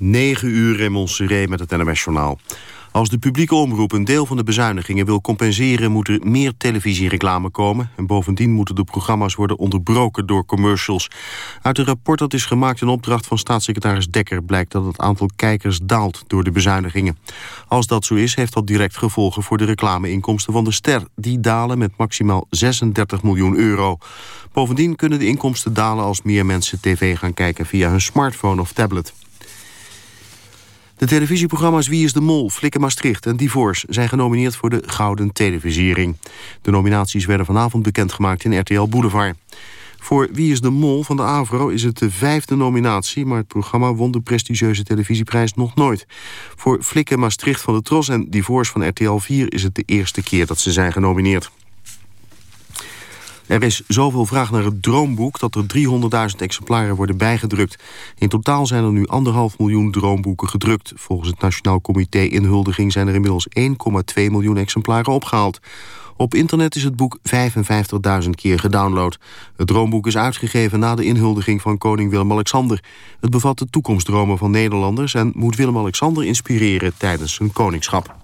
9 uur Montserrat met het NMS Journaal. Als de publieke omroep een deel van de bezuinigingen wil compenseren... moet er meer televisiereclame komen. En bovendien moeten de programma's worden onderbroken door commercials. Uit een rapport dat is gemaakt in opdracht van staatssecretaris Dekker... blijkt dat het aantal kijkers daalt door de bezuinigingen. Als dat zo is, heeft dat direct gevolgen voor de reclameinkomsten van de Ster. Die dalen met maximaal 36 miljoen euro. Bovendien kunnen de inkomsten dalen als meer mensen tv gaan kijken... via hun smartphone of tablet. De televisieprogramma's Wie is de Mol, Flikken Maastricht en Divorce... zijn genomineerd voor de Gouden Televisiering. De nominaties werden vanavond bekendgemaakt in RTL Boulevard. Voor Wie is de Mol van de AVRO is het de vijfde nominatie... maar het programma won de prestigieuze televisieprijs nog nooit. Voor Flikken Maastricht van de Tros en Divorce van RTL 4... is het de eerste keer dat ze zijn genomineerd. Er is zoveel vraag naar het droomboek dat er 300.000 exemplaren worden bijgedrukt. In totaal zijn er nu anderhalf miljoen droomboeken gedrukt. Volgens het Nationaal Comité Inhuldiging zijn er inmiddels 1,2 miljoen exemplaren opgehaald. Op internet is het boek 55.000 keer gedownload. Het droomboek is uitgegeven na de inhuldiging van koning Willem-Alexander. Het bevat de toekomstdromen van Nederlanders... en moet Willem-Alexander inspireren tijdens zijn koningschap.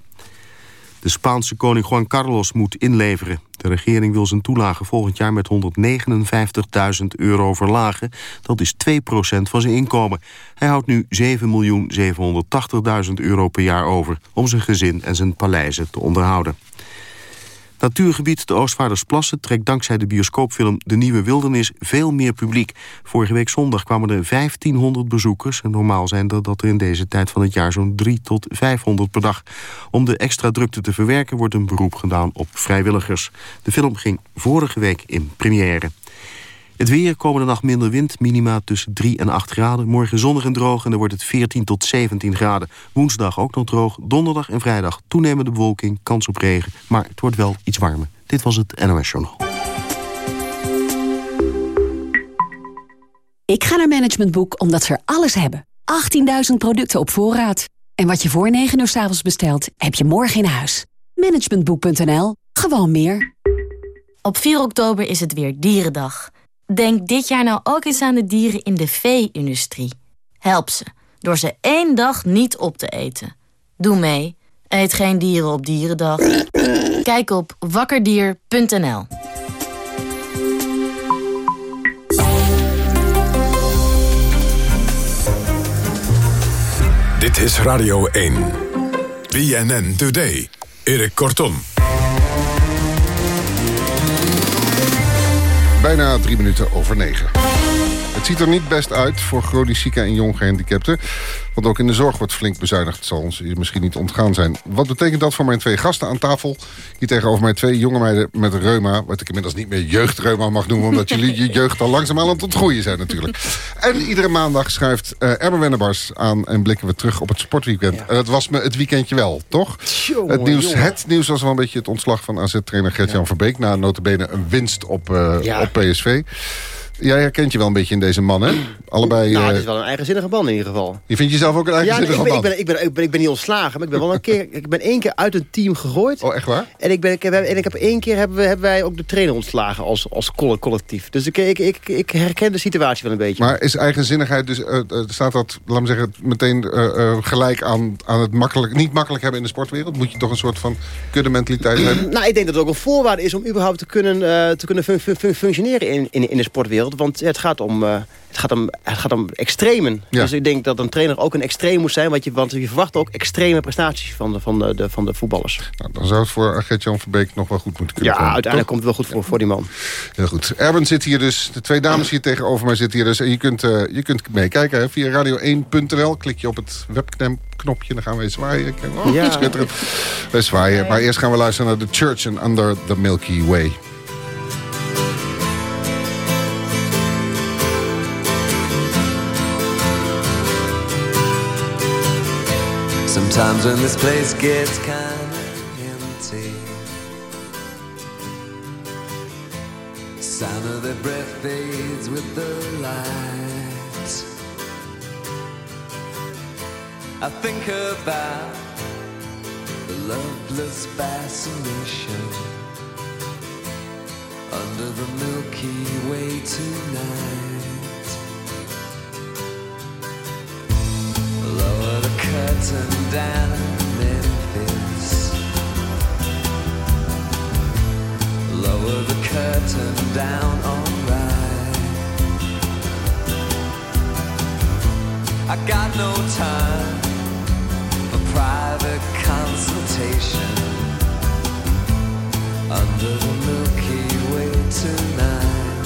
De Spaanse koning Juan Carlos moet inleveren. De regering wil zijn toelage volgend jaar met 159.000 euro verlagen. Dat is 2% van zijn inkomen. Hij houdt nu 7.780.000 euro per jaar over... om zijn gezin en zijn paleizen te onderhouden. Natuurgebied de Oostvaardersplassen trekt dankzij de bioscoopfilm De Nieuwe Wildernis veel meer publiek. Vorige week zondag kwamen er 1500 bezoekers. En normaal zijn er dat er in deze tijd van het jaar zo'n 3 tot 500 per dag. Om de extra drukte te verwerken wordt een beroep gedaan op vrijwilligers. De film ging vorige week in première. Het weer, komende nacht minder wind, minima tussen 3 en 8 graden. Morgen zonnig en droog en dan wordt het 14 tot 17 graden. Woensdag ook nog droog, donderdag en vrijdag toenemende bewolking, kans op regen. Maar het wordt wel iets warmer. Dit was het NOS Journal. Ik ga naar Management Boek omdat ze er alles hebben. 18.000 producten op voorraad. En wat je voor 9 uur s avonds bestelt, heb je morgen in huis. Managementboek.nl. Gewoon meer. Op 4 oktober is het weer Dierendag. Denk dit jaar nou ook eens aan de dieren in de vee-industrie. Help ze, door ze één dag niet op te eten. Doe mee. Eet geen dieren op Dierendag. Kijk op wakkerdier.nl Dit is Radio 1. BNN Today. Erik Kortom. Bijna drie minuten over negen. Het ziet er niet best uit voor chronisch zieke en jong gehandicapten. Want ook in de zorg wordt flink bezuinigd. Het zal ons misschien niet ontgaan zijn. Wat betekent dat voor mijn twee gasten aan tafel? Hier tegenover mij twee jonge meiden met reuma. Wat ik inmiddels niet meer jeugdreuma mag noemen. Omdat jullie je jeugd al langzaam aan het groeien zijn natuurlijk. En iedere maandag schrijft uh, Erben Wennebars aan. En blikken we terug op het sportweekend. En dat was me het weekendje wel, toch? het, nieuws, het nieuws was wel een beetje het ontslag van AZ-trainer Gert-Jan ja. Verbeek. Na notabene een winst op, uh, ja. op PSV. Jij herkent je wel een beetje in deze man, hè? Allebei... Nou, het uh... is wel een eigenzinnige man in ieder geval. Je vindt jezelf ook een eigenzinnige ja, man? Ik ben, ik, ben, ik, ben, ik ben niet ontslagen, maar ik ben wel een keer... Ik ben één keer uit een team gegooid. Oh, echt waar? En ik, ben, ik, heb, en ik heb één keer hebben, we, hebben wij ook de trainer ontslagen als, als collectief. Dus ik, ik, ik, ik herken de situatie wel een beetje. Maar is eigenzinnigheid dus... Uh, staat dat, laat me zeggen, meteen uh, gelijk aan, aan het makkelijk, niet makkelijk hebben in de sportwereld? Moet je toch een soort van kudde mentaliteit hebben? nou, ik denk dat het ook een voorwaarde is om überhaupt te kunnen, te kunnen fun fun functioneren in, in, in de sportwereld. Want het gaat om, uh, het gaat om, het gaat om extremen. Ja. Dus ik denk dat een trainer ook een extreem moet zijn. Want je, want je verwacht ook extreme prestaties van de, van de, de van de voetballers. Nou, dan zou het voor Gert-Jan Verbeek nog wel goed moeten kunnen Ja, komen, uiteindelijk toch? komt het wel goed voor, voor die man. Heel goed. Erben zit hier dus. De twee dames hier tegenover mij zitten hier dus. En je kunt, uh, je kunt meekijken hè, via radio1.nl. Klik je op het webcam-knopje. Dan gaan we zwaaien. Oh, ja. schitterend. We zwaaien. Maar eerst gaan we luisteren naar The Church and Under the Milky Way. Sometimes when this place gets kind of empty, sound of their breath fades with the light. I think about the loveless fascination under the Milky Way tonight. Love down in Memphis. Lower the curtain down. I got no time for private consultation under the Milky Way tonight.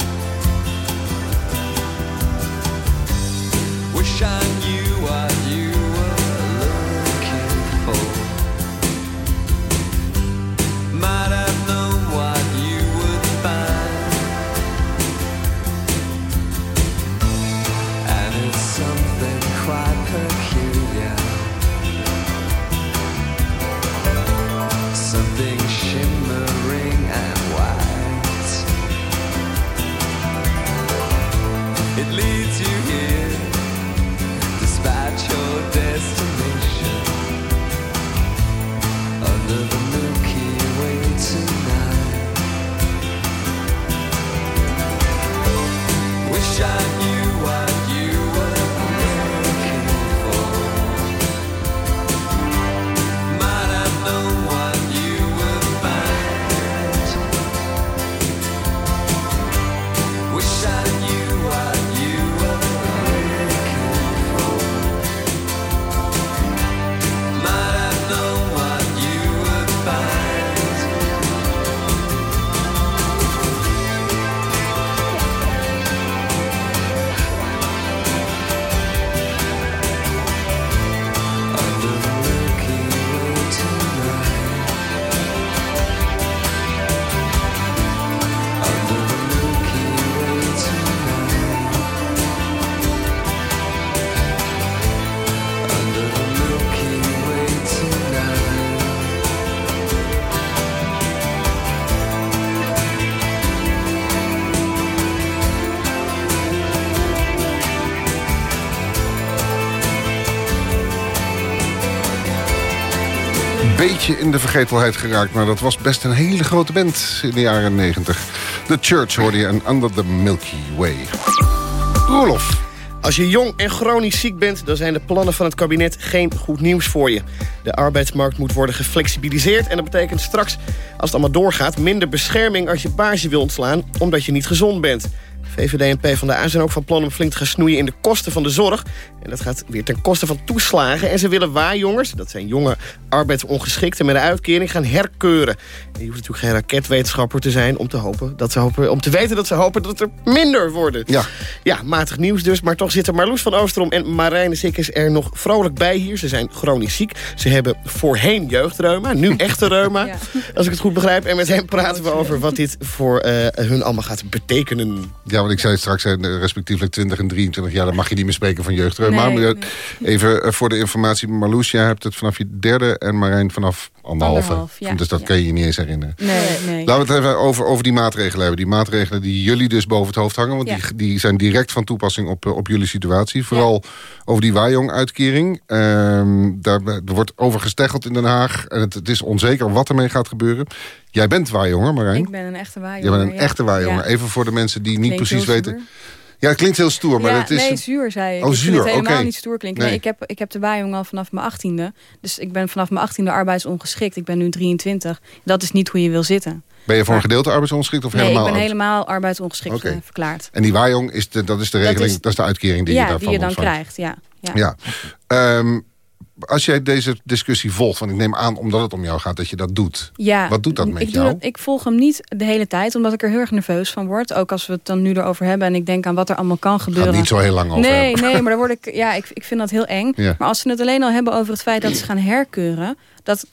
Wish I knew what you in de vergetelheid geraakt... maar dat was best een hele grote band in de jaren 90. The Church hoorde je en Under the Milky Way. Roelof. Als je jong en chronisch ziek bent, dan zijn de plannen van het kabinet geen goed nieuws voor je. De arbeidsmarkt moet worden geflexibiliseerd en dat betekent straks, als het allemaal doorgaat, minder bescherming als je baasje wil ontslaan, omdat je niet gezond bent. VVD en PvdA zijn ook van plan om flink te gaan snoeien in de kosten van de zorg. En dat gaat weer ten koste van toeslagen. En ze willen waarjongers, dat zijn jonge arbeidsongeschikten met een uitkering, gaan herkeuren. En je hoeft natuurlijk geen raketwetenschapper te zijn om te, hopen dat ze hopen, om te weten dat ze hopen dat het er minder worden. Ja. Ja, matig nieuws dus. Maar toch zitten Marloes van Oosterom en Marijne Sikkes er nog vrolijk bij hier. Ze zijn chronisch ziek. Ze hebben voorheen jeugdreuma, nu echte reuma. Ja. Als ik het goed begrijp. En met hen praten we over wat dit voor eh, hun allemaal gaat betekenen. Ja, want ik zei straks, eh, respectievelijk 20 en 23 jaar... dan mag je niet meer spreken van jeugdreuma. Nee, maar eh, nee. even eh, voor de informatie, Marloes, jij hebt het vanaf je derde... en Marijn vanaf anderhalve. Anderhalf, ja. Dus dat Ja. kan je je niet eens herinneren. Nee, nee. Laten we het even over, over die maatregelen hebben. Die maatregelen die jullie dus boven het hoofd hangen. Want Ja. die, die zijn direct van toepassing op, eh, op jullie situatie. Vooral over die Wajong-uitkering. Ehm, daar er wordt over gesteggeld in Den Haag. En het, het is onzeker wat ermee gaat gebeuren. Jij bent Wajonger, Marijn. Ik ben een echte Jij waaijongen. bent een echte Wajonger. Ja. Even voor de mensen die niet Klinkt precies weten... Ja, het klinkt heel stoer, maar ja, het is... nee, zuur zei ik. Oh, ik zuur, het helemaal oké. niet stoer klinken. Nee. Nee, ik, heb, ik heb de waaijong al vanaf mijn achttiende. Dus ik ben vanaf mijn achttiende arbeidsongeschikt. Ik ben nu 23. Dat is niet hoe je wil zitten. Ben je voor een gedeelte arbeidsongeschikt of Nee, helemaal... ik ben helemaal arbeidsongeschikt Oké. eh, verklaard. En die Wajong, is de, dat is de regeling, dat is- is, de uitkering die je ja, daarvan die je dan ontvangt. krijgt. Ja, ja. Ja. Ehm, als jij deze discussie volgt, want ik neem aan omdat het om jou gaat dat je dat doet. Ja, Wat doet dat met ik jou? dat- ik volg hem niet de hele tijd, omdat ik er heel erg nerveus van word. Ook als we het dan nu erover hebben en ik denk aan wat er allemaal kan gebeuren. Gaat niet zo heel lang over Nee, hebben. nee, maar daar word ik, ja, ik, ik vind dat heel eng. Ja. Maar als ze het alleen al hebben over het feit dat ze gaan herkeuren, dat,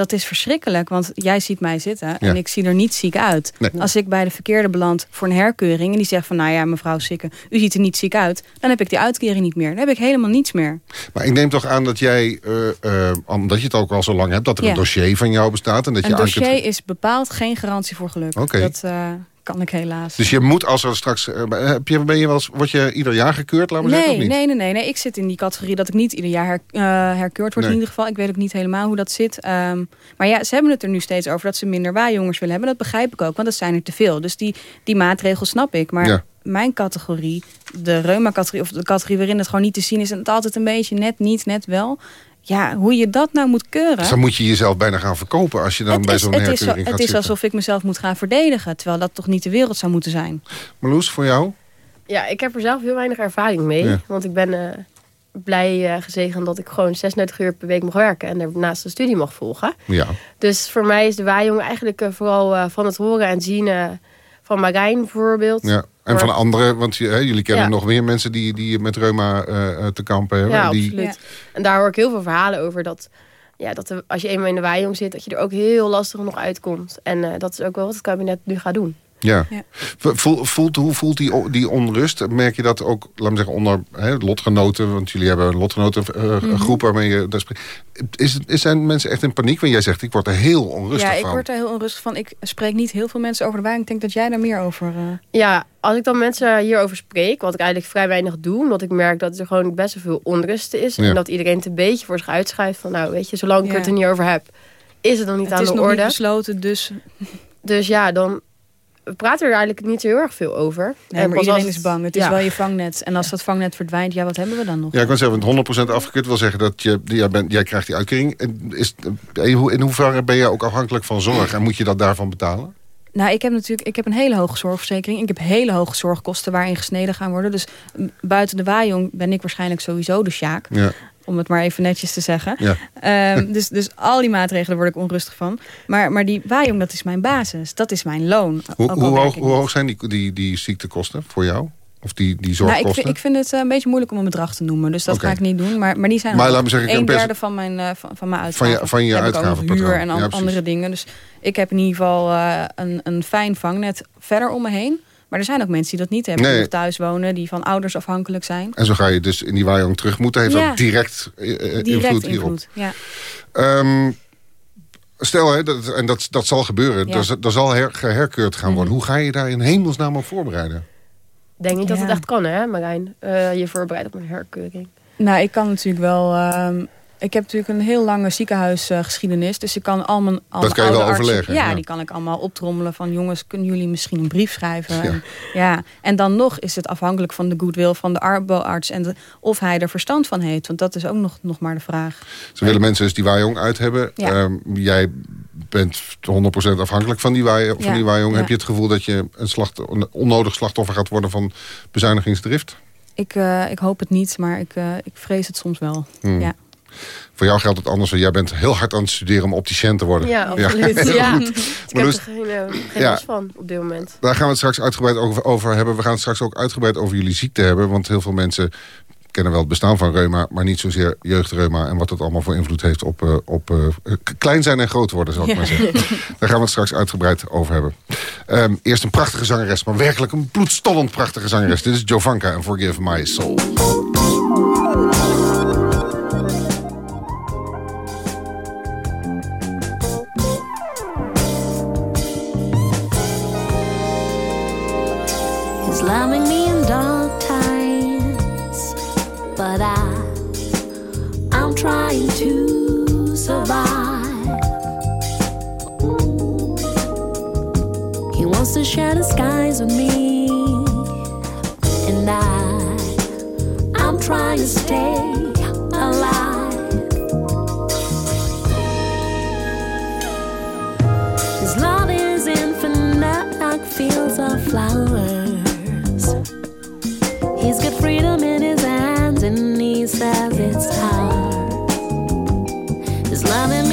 dat is verschrikkelijk. Want jij ziet mij zitten en Ja. ik zie er niet ziek uit. Nee. Als ik bij de verkeerde beland voor een herkeuring en die zegt van, nou ja, mevrouw Sikke, u ziet er niet ziek uit, dan heb ik die uitkering niet meer. Dan heb ik helemaal niets meer. Maar ik neem toch aan dat jij, eh, omdat je het ook al zo lang hebt... dat er Ja. een dossier van jou bestaat. En dat Een je dossier kunt... is bepaald geen garantie voor geluk. Oké. Dat eh, kan ik helaas. Dus je moet als er straks... eh, heb je, ben je wel eens, word je ieder jaar gekeurd, laat maar zeggen, Nee, of niet? nee, nee, nee, nee. Ik zit in die categorie dat ik niet ieder jaar her- eh, herkeurd word Nee. in ieder geval. Ik weet ook niet helemaal hoe dat zit. Ehm, maar ja, ze hebben het er nu steeds over dat ze minder waaijongers willen hebben. Dat begrijp ik ook, want dat zijn er te veel. Dus die, die maatregel snap ik. Maar Ja. mijn categorie, de reuma-categorie... of de categorie waarin het gewoon niet te zien is... en het altijd een beetje net niet, net wel... ja, hoe je dat nou moet keuren. Dus dan moet je jezelf bijna gaan verkopen als je dan bij zo'n herkeuring het is, gaat Het zitten. is alsof ik mezelf moet gaan verdedigen. Terwijl dat toch niet de wereld zou moeten zijn. Marloes, voor jou? Ja, ik heb er zelf heel weinig ervaring mee. Ja. Want ik ben eh, blij uh, gezegend dat ik gewoon 36 uur per week mag werken. En daarnaast een studie mag volgen. Ja. Dus voor mij is de waaijong eigenlijk uh, vooral uh, van het horen en zien van Marijn bijvoorbeeld. Ja. En van anderen, want hè, jullie kennen Ja. nog meer mensen die, die met reuma uh, te kampen hebben. Ja, die... absoluut. En daar hoor ik heel veel verhalen over dat, ja, dat er, als je eenmaal in de waaijong zit, dat je er ook heel lastig nog uitkomt. En uh, dat is ook wel wat het kabinet nu gaat doen. Ja. ja. Voelt, voelt, hoe voelt die, die onrust? Merk je dat ook, laat me zeggen, onder hè, lotgenoten? Want jullie hebben een lotgenotengroep uh, mm -hmm. waarmee je daar spreekt. Is, is, zijn mensen echt in paniek? Want jij zegt, ik word er heel onrustig ja, van. Ja, ik word er heel onrustig van. Ik spreek niet heel veel mensen over de wijn. Ik denk dat jij daar meer over... Uh... Ja, als ik dan mensen hierover spreek, wat ik eigenlijk vrij weinig doe... omdat ik merk dat er gewoon best wel veel onrust is... Ja. en dat iedereen het een beetje voor zich uitschuift van... nou, weet je, zolang ik Ja. het er niet over heb, is het nog niet Het aan is de nog orde. niet besloten, dus... Dus ja, dan we praten er eigenlijk niet zo heel erg veel over. Nee, maar iedereen als is bang. Het is ja. wel je vangnet. En als dat vangnet verdwijnt, ja, wat hebben we dan nog? Ja, ik wil zeggen, want 100% afgekeurd wil zeggen dat je, jij, bent, jij krijgt die uitkering. En Is, in hoeverre ben je ook afhankelijk van zorg en moet je dat daarvan betalen? Nou, ik heb natuurlijk ik heb een hele hoge zorgverzekering. Ik heb hele hoge zorgkosten waarin gesneden gaan worden. Dus buiten de waaijong ben ik waarschijnlijk sowieso de sjaak. Ja. Om het maar even netjes te zeggen. Ja. Ehm, dus, dus al die maatregelen word ik onrustig van. Maar, maar die waaijong, dat is mijn basis. Dat is mijn loon. Hoe, hoog, hoe hoog zijn die, die, die ziektekosten voor jou? Of die, die Nou, zorgkosten? ik, vind, ik vind het eh, een beetje moeilijk om een bedrag te noemen. Dus dat ga ik niet doen. Maar, maar die zijn Maar laat me zeggen, een derde van mijn, eh, van, van mijn Van je- uitgaven. van je nog uitgavenpatroon. huur en Ja, andere dingen. Dus ik heb in ieder geval eh, een, een fijn vangnet verder om me heen. Maar er zijn ook mensen die dat niet hebben. Nee. Die nog thuis wonen, die van ouders afhankelijk zijn. En zo ga je dus in die waaijong terug moeten. Heeft Ja. dat direct, eh, eh, Direct invloed hierop? invloed. Ja. Ehm, stel, hè, dat, en dat, dat zal gebeuren. Ja. Er, er zal her, geherkeurd gaan worden. Hoe ga je daar in hemelsnaam op voorbereiden? Ik denk niet dat het echt kan, hè, Marijn? Eh, je voorbereidt op een herkeuring. Nou, ik kan natuurlijk wel... ehm, ik heb natuurlijk een heel lange ziekenhuisgeschiedenis. dus ik kan al mijn, al Dat kan je wel artsen- overleggen, Ja, ja. die kan ik allemaal optrommelen van... jongens, kunnen jullie misschien een brief schrijven? Ja. En, ja. en dan nog is het afhankelijk van de goodwill van de arboarts... en de, of hij er verstand van heeft. Want dat is ook nog, nog maar de vraag. Ze willen mensen dus die waaijong uit hebben. Ja. Ehm, jij bent 100% afhankelijk van die, waai, van die waaijong. Heb je het gevoel dat je een, slacht, een onnodig slachtoffer gaat worden van bezuinigingsdrift? Ik, eh, ik hoop het niet, maar ik, eh, ik vrees het soms wel. Hmm. Ja. Voor jou geldt het anders. want Jij bent heel hard aan het studeren om opticien te worden. Ja, absoluut. Ja. goed. Ik heb er geen, eh, geen Ja. last van op dit moment. Daar gaan we het straks uitgebreid over, over hebben. We gaan het straks ook uitgebreid over jullie ziekte hebben. Want heel veel mensen kennen wel het bestaan van reuma... maar niet zozeer jeugdreuma en wat dat allemaal voor invloed heeft... op, eh, op eh, klein zijn en groot worden, zal ik Ja. maar zeggen. Daar gaan we het straks uitgebreid over hebben. Ehm, eerst een prachtige zangeres, maar werkelijk een bloedstollend prachtige zangeres. Dit is Jovanka en Forgive My Soul. The skies with me, and I, I'm trying to stay alive. His love is infinite, like fields of flowers. He's got freedom in his hands, and he says it's hard. He's loving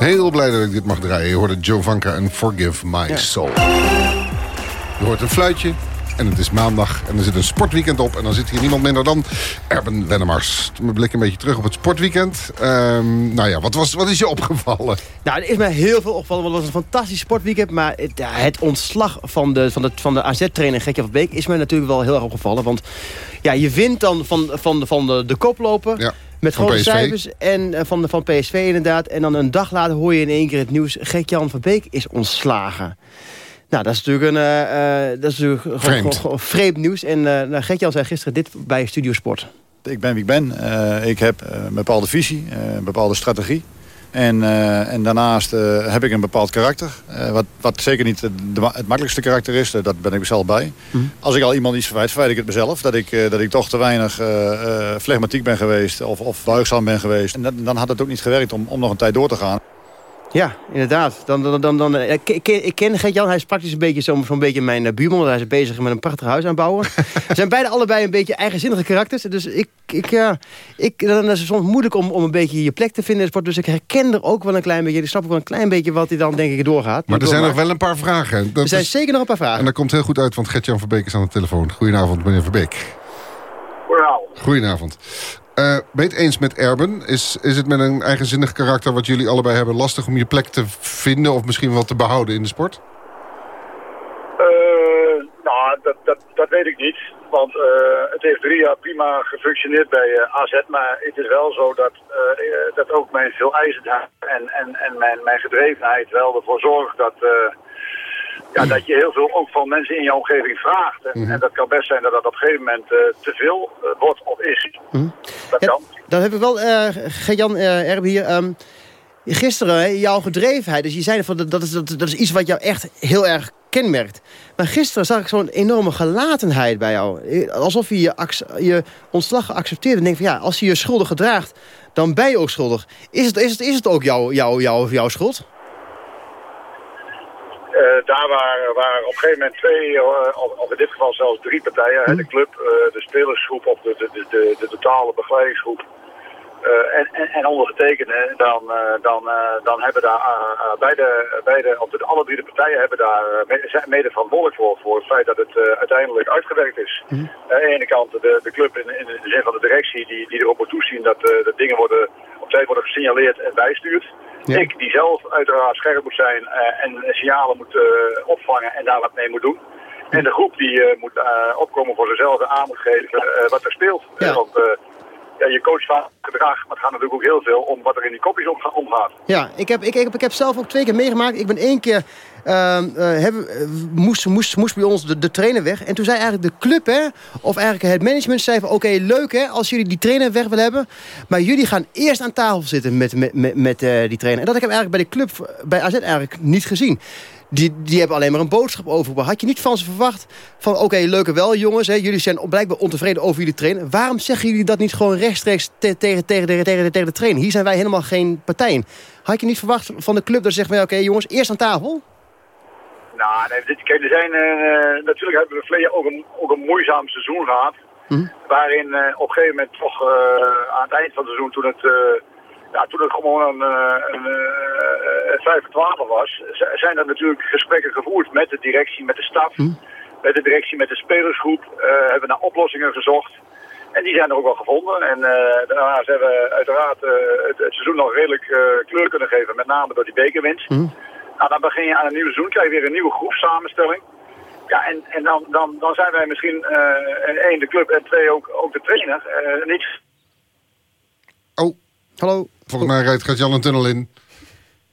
Heel blij dat ik dit mag draaien. Je hoorde Jovanka en Forgive My Soul. Je hoort een fluitje en het is maandag en er zit een sportweekend op... en dan zit hier niemand minder dan Erben Wennemars. Mijn blik een beetje terug op het sportweekend. Ehm, nou ja, wat, was, wat is je opgevallen? Nou, er is mij heel veel opgevallen, want het was een fantastisch sportweekend. Maar het, ontslag van de, van de, van de AZ-trainer Gekje van Beek is mij natuurlijk wel heel erg opgevallen. Want ja, je wint dan van, van, van de, de koploper Ja, met van grote PSV. cijfers en eh, van, de- van PSV inderdaad. En dan een dag later hoor je in één keer het nieuws. Gert-Jan van Beek is ontslagen. Nou, dat is natuurlijk, een, eh, eh, dat is natuurlijk gewoon- Vreemd. gewoon- gewoon vreemd nieuws. En eh nou, Gert-Jan zei gisteren dit bij Studio Sport. Ik ben wie ik ben. Eh, ik heb een bepaalde visie, eh, een bepaalde strategie. En, eh, en daarnaast eh, heb ik een bepaald karakter. eh, wat, wat zeker niet de, de ma- het makkelijkste karakter is. dat ben ik zelf bij. Als ik al iemand iets verwijt, verwijt ik het mezelf. Dat ik, dat ik toch te weinig flegmatiek ben geweest. Of, of buigzaam ben geweest. En dat- dan had het ook niet gewerkt om, om nog een tijd door te gaan. Ja, inderdaad. Dan, dan, dan, dan, eh, ik, ik, ken- ik ken Gert-Jan, hij is praktisch een beetje zo'n beetje mijn eh, buurman. Want hij is bezig met een prachtig huis aanbouwen. Ze zijn beide allebei een beetje eigenzinnige karakters. Dus ik, ik, ja, ik, dan is het soms moeilijk om, om een beetje je plek te vinden in de sport. Dus ik herken er ook wel een klein beetje. Ik snap ook wel een klein beetje wat hij dan denk ik doorgaat. Maar er zijn nog wel een paar vragen. Dat Er zijn is- zeker nog een paar vragen. En dat komt heel goed uit, want Gert-Jan Verbeek is aan de telefoon. Goedenavond, meneer Verbeek. Goedenavond. Eh, ben het eens met Erben? Is, is het met een eigenzinnig karakter wat jullie allebei hebben lastig om je plek te vinden of misschien wel te behouden in de sport? Eh, nou, dat, dat, dat weet ik niet. Want eh, het heeft drie jaar prima gefunctioneerd bij AZ. Maar het is wel zo dat, dat ook mijn veeleisendheid en, en, en mijn, mijn gedrevenheid wel ervoor zorgt dat, ja, dat je heel veel ook van mensen in je omgeving vraagt. En, en dat kan best zijn dat dat op een gegeven moment eh, te veel eh, wordt of is. Dat kan. Dan heb ik wel, eh Gert-Jan eh Erb hier... ehm, gisteren, jouw gedrevenheid. Dus je zei van, dat, is, dat, dat is iets wat jou echt heel erg kenmerkt. Maar gisteren zag ik zo'n enorme gelatenheid bij jou. Alsof je je, je ontslag geaccepteerd en denkt van ja, als je je schuldig gedraagt, dan ben je ook schuldig. Is het, is het, is het ook jouw jou, jou, jouw schuld? Eh, daar waren, waren op een gegeven moment twee, eh, of, in dit geval zelfs drie partijen. De club, eh, de spelersgroep of de, de, de, de, de totale begeleidingsgroep. En, en, en ondergetekende, dan, dan, dan hebben daar beide, beide, of de, alle drie de partijen hebben daar mede, mede verantwoordelijk voor, voor het feit dat het uiteindelijk uitgewerkt is. Mhm. Aan de ene kant de, de club in, in de zin van de directie die, die erop moet toezien dat, dat dingen worden, op tijd worden gesignaleerd en bijstuurt. Ja. Ik die zelf uiteraard scherp moet zijn eh, en signalen moet eh, opvangen en daar wat mee moet doen. En de groep die eh, moet opkomen voor zichzelf en aan moet geven wat er speelt. Ja. Want ja, je coach van gedrag, maar het gaat natuurlijk ook heel veel om wat er in die kopjes omga- omgaat. Ja, ik heb, ik, ik, heb, ik heb zelf ook twee keer meegemaakt. Ik ben één keer... ehm, eh, hebben, eh, moest, moest, moest bij ons de, trainer weg. En toen zei eigenlijk de club, hè, of eigenlijk het management, zei van... oké, leuk hè, als jullie die trainer weg willen hebben... maar jullie gaan eerst aan tafel zitten met, met, met, eh, die trainer. En dat heb ik eigenlijk bij de club, bij AZ eigenlijk niet gezien. Die, die hebben alleen maar een boodschap overgebracht. Had je niet van ze verwacht van... oké, leuk en wel jongens, hè, jullie zijn blijkbaar ontevreden over jullie trainer. Waarom zeggen jullie dat niet gewoon rechtstreeks te- tegen, de, tegen, de, trainer? Hier zijn wij helemaal geen partij in. Had je niet verwacht van de club dat ze zegt... van, oké jongens, eerst aan tafel? Nou, nee, dit, kijk, er zijn, eh, natuurlijk hebben we verleden ook een, ook een moeizaam seizoen gehad. Waarin eh, op een gegeven moment toch eh, aan het eind van het seizoen, toen het, ja, toen het gewoon een, een, 5 12 was, zijn er natuurlijk gesprekken gevoerd met de directie, met de staf. met de directie, met de spelersgroep, hebben we naar oplossingen gezocht. En die zijn er ook wel gevonden. En eh, daarnaast hebben we uiteraard het, het seizoen nog redelijk kleur kunnen geven, met name door die bekerwinst. Nou, dan begin je aan een nieuw seizoen, krijg je weer een nieuwe groepsamenstelling. Ja, en, en dan, dan, dan zijn wij misschien eh, één de club en twee ook, ook de trainer. eh, niet Oh. Hallo. Volgens mij rijdt Gert-Jan een tunnel in.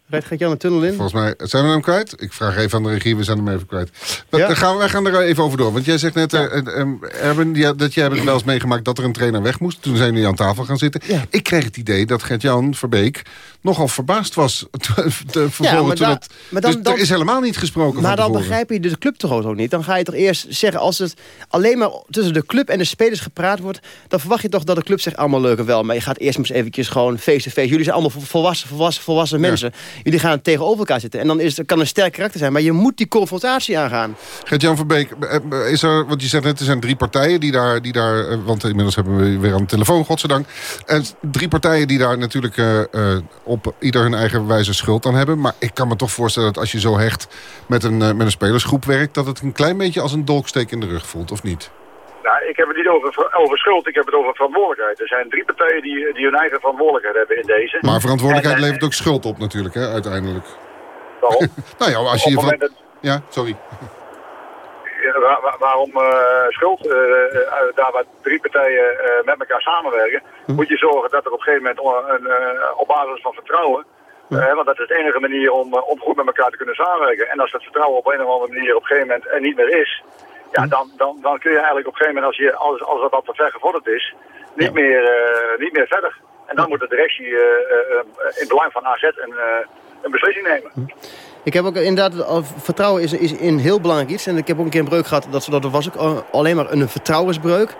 Rijdt Gert-Jan een tunnel in? Volgens mij zijn we hem kwijt. Ik vraag even aan de regie, we zijn hem even kwijt. Maar dan gaan we, wij gaan er even over door. Want jij zegt net, eh, eh, eh, Erben, ja, dat jij hebt het wel eens meegemaakt dat er een trainer weg moest. Toen zijn jullie aan tafel gaan zitten. Ik kreeg het idee dat Gert-Jan Verbeek nogal verbaasd was. te- da- het- maar dan- dus dan- er is helemaal niet gesproken Maar dan begrijp je de club toch ook niet. Dan ga je toch eerst zeggen, als het alleen maar tussen de club en de spelers gepraat wordt... dan verwacht je toch dat de club zegt allemaal leuk en wel. Maar je gaat eerst maar eens eventjes gewoon face-to-face. Jullie zijn allemaal vo- volwassen, volwassen, volwassen mensen. Jullie gaan tegenover elkaar zitten. En dan is, kan een sterk karakter zijn. Maar je moet die confrontatie aangaan. Gert-Jan Verbeek, eh, is er, want je zegt net, er zijn drie partijen die daar, die daar eh, want inmiddels hebben we weer aan de telefoon, godzijdank. En drie partijen die daar natuurlijk eh, eh, op ieder hun eigen wijze schuld aan hebben. Maar ik kan me toch voorstellen dat als je zo hecht met een, eh, met een spelersgroep werkt, dat het een klein beetje als een dolksteek in de rug voelt, of niet? Ik heb het niet over, over schuld, ik heb het over verantwoordelijkheid. Er zijn drie partijen die, die hun eigen verantwoordelijkheid hebben in deze. Maar verantwoordelijkheid En, eh, levert ook schuld op natuurlijk, hè, uiteindelijk. Waarom? nou ja, als je Op je van... Ja, sorry. Ja, waar- waar- waarom eh, schuld? Eh, daar waar drie partijen met elkaar samenwerken, moet je zorgen dat er op een gegeven moment een, op basis van vertrouwen, eh, want dat is de enige manier om, om goed met elkaar te kunnen samenwerken. En als dat vertrouwen op een of andere manier op een gegeven moment er niet meer is, ja, dan, dan, dan kun je eigenlijk op een gegeven moment, als, je, als, als dat wat te ver gevorderd is, niet, meer, eh, niet meer verder. En dan moet de directie eh, eh, in belang van AZ een, een beslissing nemen. Ik heb ook inderdaad, vertrouwen is, is een heel belangrijk iets. En ik heb ook een keer een breuk gehad, dat, dat was ook al- alleen maar een vertrouwensbreuk.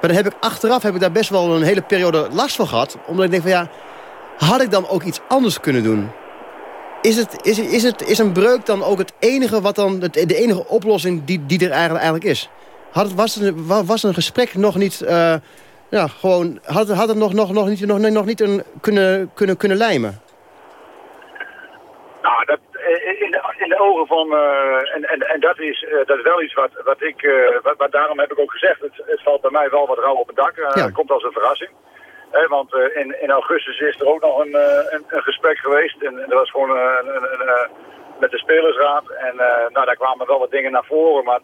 Maar dan heb ik achteraf heb ik daar best wel een hele periode last van gehad. Omdat ik denk van ja, had ik dan ook iets anders kunnen doen? Is, het, is, is, het, is een breuk dan ook het enige wat dan, het- de enige oplossing die, die er eigenlijk, eigenlijk is? Had was, een, wa- was een gesprek nog niet, eh, ja, gewoon, had, het- had het nog, nog, nog niet, nog, nog niet een, kunnen, kunnen, kunnen lijmen? Nou, dat, eh, in, de, in de ogen van, eh, en, en, en dat, is, eh, dat is wel iets wat, wat ik, wat, wat daarom heb ik ook gezegd, het, het valt bij mij wel wat rauw op het dak. Ja. Het komt als een verrassing. Want eh, in, in augustus is er ook nog een, eh, een, gesprek geweest. En, dat was gewoon eh, een, een, met de spelersraad. En nou, daar kwamen wel wat dingen naar voren. Maar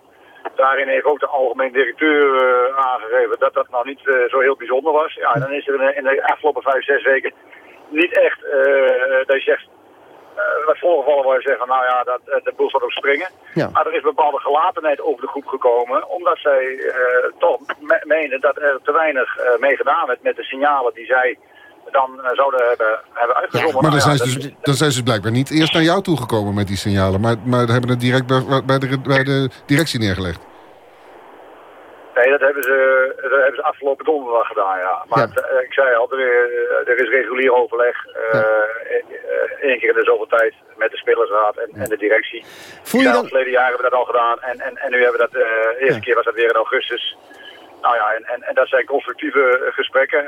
daarin heeft ook de algemeen directeur aangegeven dat dat nou niet zo heel bijzonder was. Ja, dan is er in de, afgelopen vijf, zes weken niet echt dat je zegt, eh, wat voorgevallen waar je zegt van nou ja, dat, eh, de boel staat op springen. Ja. Maar er is bepaalde gelatenheid over de groep gekomen, omdat zij eh, toch me- menen dat er te weinig eh, mee gedaan werd met de signalen die zij dan eh, zouden hebben, hebben uitgezonden. Maar dan Nou ja, zijn, ze dus, dan zijn ze blijkbaar niet eerst naar jou toegekomen met die signalen. Maar, maar hebben het direct bij, bij, de, bij de directie neergelegd. Nee, dat hebben, ze, dat hebben ze afgelopen donderdag gedaan, ja. Maar het, eh, ik zei al, er, eh, is regulier overleg. eh, eh, keer in de zoveel tijd met de spelersraad en, en de directie. Voel je dan- het verleden jaar hebben we dat al gedaan. En, en, en nu hebben we dat, de eerste keer was dat weer in augustus. Nou ja, en, en, en dat zijn constructieve gesprekken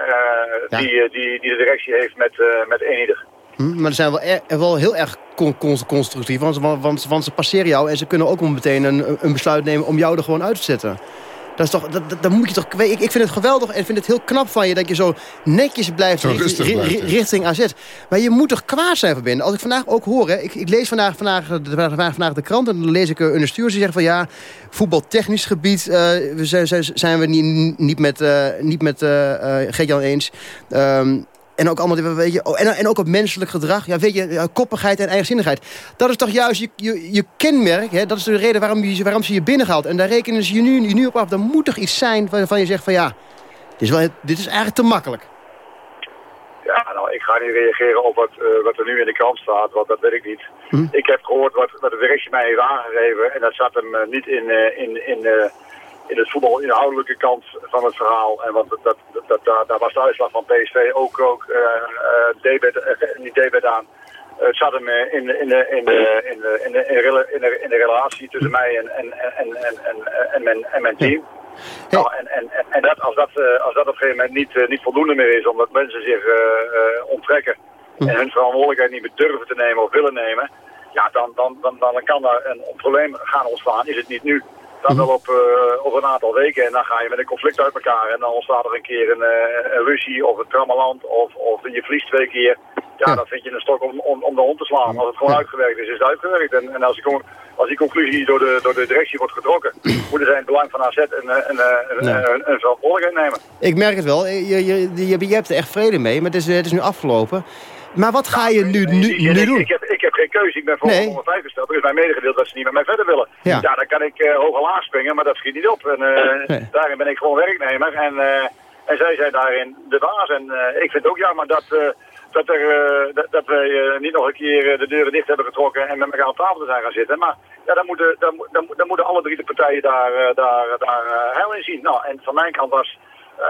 die, die, die de directie heeft met, eh met eenieder. Hm, maar ze zijn wel, er- wel heel erg con- con- constructief. Want, ze- want, want ze passeren jou en ze kunnen ook meteen een, een besluit nemen om jou er gewoon uit te zetten. Dat is toch, dat, dat, moet je toch, ik, ik vind het geweldig en ik vind het heel knap van je dat je zo netjes blijft, Zo richt- rustig ri- blijft, ri- ja. richting AZ. Maar je moet toch kwaad zijn verbinden. Als ik vandaag ook hoor, hè, ik, ik lees vandaag, vandaag, de- vandaag, vandaag de krant en dan lees ik eh, een stuur die zegt van ja, voetbaltechnisch gebied eh, we zijn, zijn, zijn we niet, niet met, eh niet met Gert-Jan eens. Ehm, en ook allemaal, weet je, oh, en, en ook op menselijk gedrag. Ja, weet je, koppigheid en eigenzinnigheid. Dat is toch juist je, je, je kenmerk. Hè? Dat is de reden waarom, je, waarom ze je binnengehaald. En daar rekenen ze je nu, nu op af. Er moet toch iets zijn waarvan je zegt van ja, dit is, wel, dit is eigenlijk te makkelijk. Ja, nou, ik ga niet reageren op wat, eh, wat er nu in de krant staat, want dat weet ik niet. Hm? Ik heb gehoord wat, wat de directie mij heeft aangegeven en dat zat hem eh, niet in, eh, in, in, in het voetbalinhoudelijke kant van het verhaal. En want dat, dat, dat, daar, daar was de uitslag van PSV ook, ook eh, eh, debet, eh, niet debet aan. Het zat hem in, de- in, de- in, de- in, de- in, de- in, de rela- in, de- in de relatie tussen mij en, en, en, en, en, en, mijn, en mijn team. Nou, en, en, en, dat, als, dat, als dat op een gegeven moment niet, niet voldoende meer is, omdat mensen zich eh, onttrekken en hun verantwoordelijkheid niet meer durven te nemen of willen nemen, ja, dan, dan, dan, dan kan daar een probleem gaan ontstaan. Is het niet nu, Dan wel op, eh, op een aantal weken en dan ga je met een conflict uit elkaar. En dan ontstaat er een keer een, eh, een ruzie of een trammeland of, of je verliest twee keer. Ja, dan vind je een stok om, om, om de hond te slaan. Als het gewoon uitgewerkt is, is het uitgewerkt. En, en als, die, als die conclusie door de, door de directie wordt getrokken, moeten zij in het belang van AZ een, een, een, een, een, een verantwoordelijkheid nemen. Ik merk het wel. Je, je, je, je hebt er echt vrede mee, maar het is, het is nu afgelopen. Maar wat ga je nu, nu, nu doen? Ik heb, ik heb geen keuze. Ik ben voor Nee. 105 gesteld. Er is mij medegedeeld dat ze niet met mij verder willen. Ja. dan kan ik eh, hoog en laag springen, maar dat schiet niet op. En eh, Nee. daarin ben ik gewoon werknemer. En, eh, en zij zijn daarin de baas. En ik vind het ook jammer dat, dat, er, dat, dat wij niet nog een keer de deuren dicht hebben getrokken en met elkaar op tafel zijn gaan zitten. Maar ja, dan, moeten, dan, dan, dan moeten alle drie de partijen daar, daar, daar heil in zien. Nou, en van mijn kant was,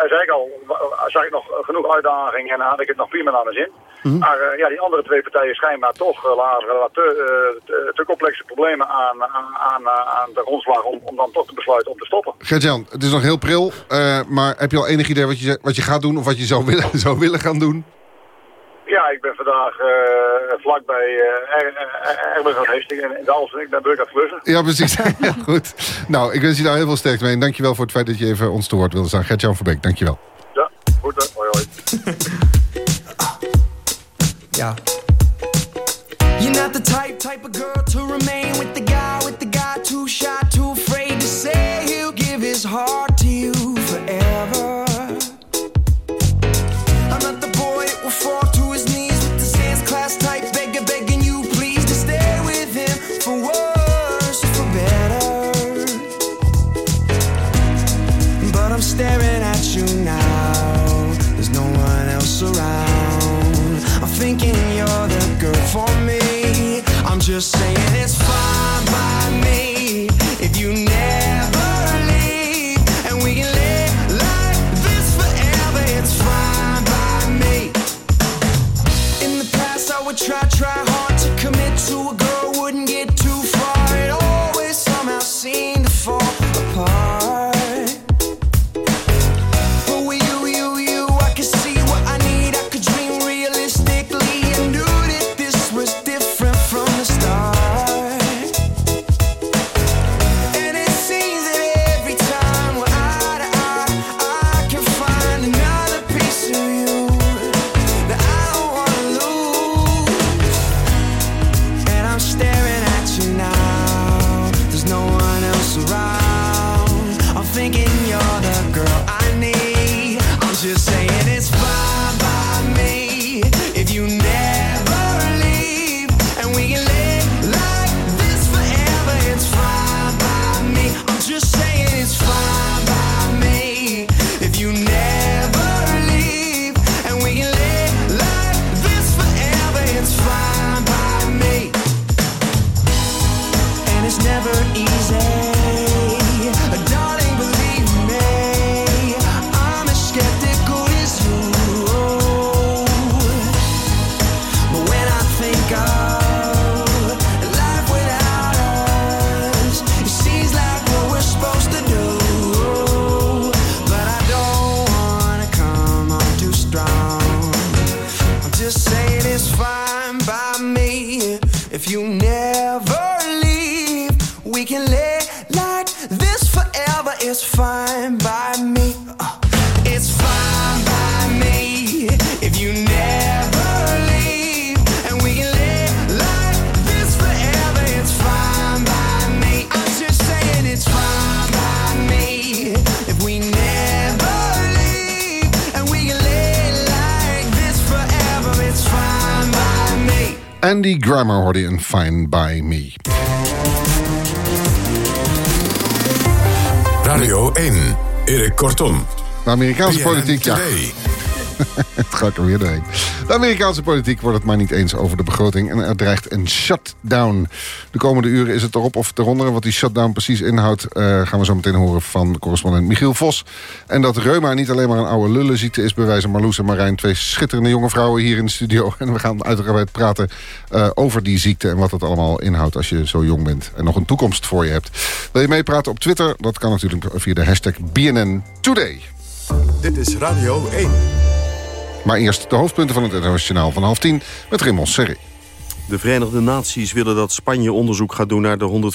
zei ik al, wa- zag ik nog genoeg uitdaging en had ik het nog prima naar mijn zin. Maar eh, ja, die andere twee partijen schijnbaar toch uh, later te, eh, te, te complexe problemen aan, aan, aan, eh, de grondslag om, om dan toch te besluiten om te stoppen. Gert-Jan, het is nog heel pril, eh, maar heb je al enig idee wat je, wat je gaat doen... of wat je zou willen, zou willen gaan doen? Ja, ik ben vandaag eh vlakbij Erben gaan Heestingen in Dalsen. Ik ben het klussen. Ja, precies. ja, goed. Nou, ik wens je daar heel veel sterkte mee. En dankjewel voor het feit dat je even ons te woord wilde staan. Gert-Jan Verbeek, dankjewel. Ja, goed. hè. Hoi, hoi. Yeah. You're not the type, type of girl to remain with the guy, with the guy too shy, too afraid to say he'll give his heart just saying hoorde een Fine By Me. Radio 1, Erik Kortom. De Amerikaanse politiek, ja. Het gaat er weer doorheen. De Amerikaanse politiek wordt het maar niet eens over de begroting... en er dreigt een shutdown. De komende uren is het erop of eronder. Wat die shutdown precies inhoudt... eh, gaan we zo meteen horen van correspondent Michiel Vos. En dat reuma niet alleen maar een oude lullenziekte is... bewijzen Marloes en Marijn, twee schitterende jonge vrouwen hier in de studio. En we gaan uiteraard praten eh, over die ziekte... en wat het allemaal inhoudt als je zo jong bent... en nog een toekomst voor je hebt. Wil je meepraten op Twitter? Dat kan natuurlijk via de hashtag BNN Today. Dit is Radio 1. Maar eerst de hoofdpunten van het internationaal van half tien met Raymond Serré. De Verenigde Naties willen dat Spanje onderzoek gaat doen naar de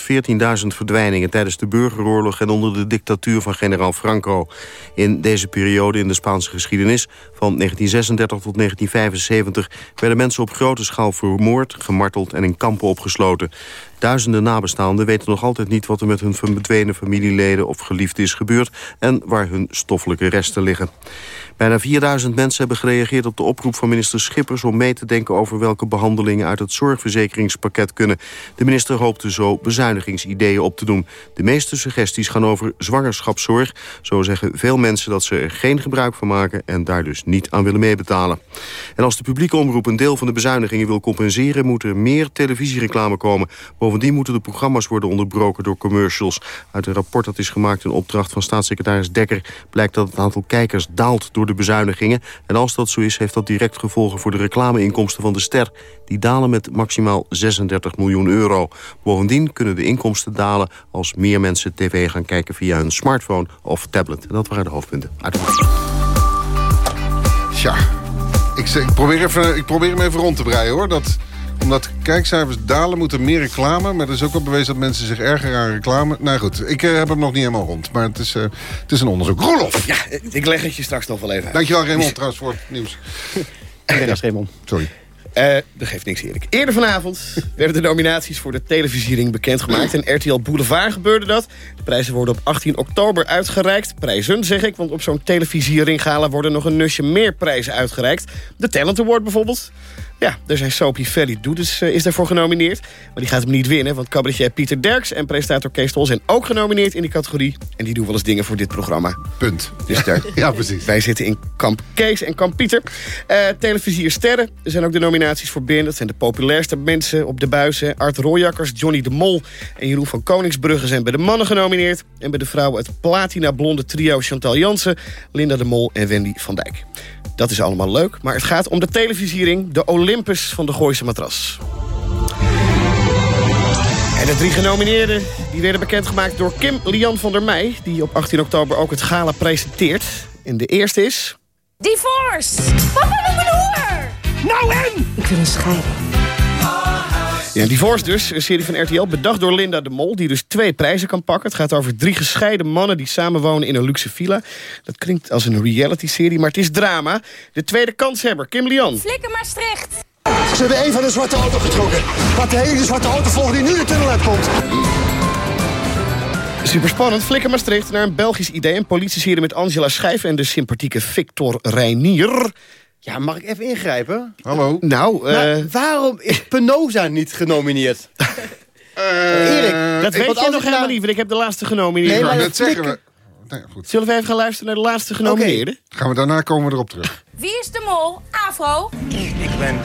114.000 verdwijningen tijdens de burgeroorlog en onder de dictatuur van generaal Franco. In deze periode in de Spaanse geschiedenis, van 1936 tot 1975, werden mensen op grote schaal vermoord, gemarteld en in kampen opgesloten. Duizenden nabestaanden weten nog altijd niet wat er met hun verdwenen familieleden of geliefden is gebeurd en waar hun stoffelijke resten liggen. Bijna 4000 mensen hebben gereageerd op de oproep van minister Schippers... om mee te denken over welke behandelingen uit het zorgverzekeringspakket kunnen. De minister hoopte zo bezuinigingsideeën op te doen. De meeste suggesties gaan over zwangerschapszorg. Zo zeggen veel mensen dat ze er geen gebruik van maken... en daar dus niet aan willen meebetalen. En als de publieke omroep een deel van de bezuinigingen wil compenseren... moet er meer televisiereclame komen. Bovendien moeten de programma's worden onderbroken door commercials. Uit een rapport dat is gemaakt in opdracht van staatssecretaris Dekker... blijkt dat het aantal kijkers daalt door de bezuinigingen. En als dat zo is, heeft dat direct gevolgen voor de reclameinkomsten van de ster. Die dalen met maximaal 36 miljoen euro. Bovendien kunnen de inkomsten dalen als meer mensen tv gaan kijken via hun smartphone of tablet. En dat waren de hoofdpunten. Uit de Tja, ik, zeg- ik, probeer even, ik probeer hem even rond te breien hoor. Dat, omdat kijkcijfers dalen moeten meer reclame. Maar er is ook wel bewezen dat mensen zich erger aan reclame. Nou goed, ik eh, heb hem nog niet helemaal rond. Maar het is, eh, het is een onderzoek. Roelof! Ja, ik leg het je straks nog wel even uit. Dankjewel Raymond trouwens voor het nieuws. Dennis Raymond. Sorry. Eh, dat geeft niks, Erik. Eerder vanavond werden de nominaties voor de televisiering bekendgemaakt. En RTL Boulevard gebeurde dat. De prijzen worden op 18 oktober uitgereikt. Prijzen, zeg ik, want op zo'n televisieringgala worden nog een nusje meer prijzen uitgereikt. De Talent Award bijvoorbeeld. Ja, er zijn Soapy Valley Doedes eh, is daarvoor genomineerd. Maar die gaat hem niet winnen, want cabaretier Pieter Derks... en presentator Kees Tol zijn ook genomineerd in die categorie. En die doen wel eens dingen voor dit programma. Punt. Dus daar, ja, precies. Wij zitten in kamp Kees en kamp Pieter. Eh televisier Sterren. Er zijn ook de nominaties voor binnen. Dat zijn de populairste mensen op de buizen. Art Rooijakkers, Johnny de Mol en Jeroen van Koningsbrugge... zijn bij de mannen genomineerd. En bij de vrouwen het platina blonde trio Chantal Jansen... Linda de Mol en Wendy van Dijk. Dat is allemaal leuk, maar het gaat om de televisiering... de Olympus van de Gooise matras. En de drie genomineerden die werden bekendgemaakt door Kim Lian van der Meij... die op 18 oktober ook het gala presenteert. En de eerste is... Divorce! Papa noem een hoer! Nou en? Ik wil een scheiding. Ja, Divorce dus, een serie van RTL, bedacht door Linda de Mol... die dus twee prijzen kan pakken. Het gaat over drie gescheiden mannen die samenwonen in een luxe villa. Dat klinkt als een reality-serie, maar het is drama. De tweede kanshebber, Kim Lian. Flikker Maastricht! Ze hebben een van de zwarte auto getrokken. Laat de hele zwarte auto volgen die nu de tunnel uitkomt. Super spannend. Flikker Maastricht naar een Belgisch idee. Een politieserie met Angela Schijf en de sympathieke Victor Reinier. Ja, mag ik even ingrijpen? Hallo. Nou, eh, Maar waarom is Penosa niet genomineerd? Erik, dat weet je nog helemaal nou- niet, want ik heb de laatste genomineerde. Nee, maar net dat zeggen we... Nee, goed. Zullen we even gaan luisteren naar de laatste genomineerde? Gaan we daarna komen we erop terug. Wie is de mol? Afro? Ik ben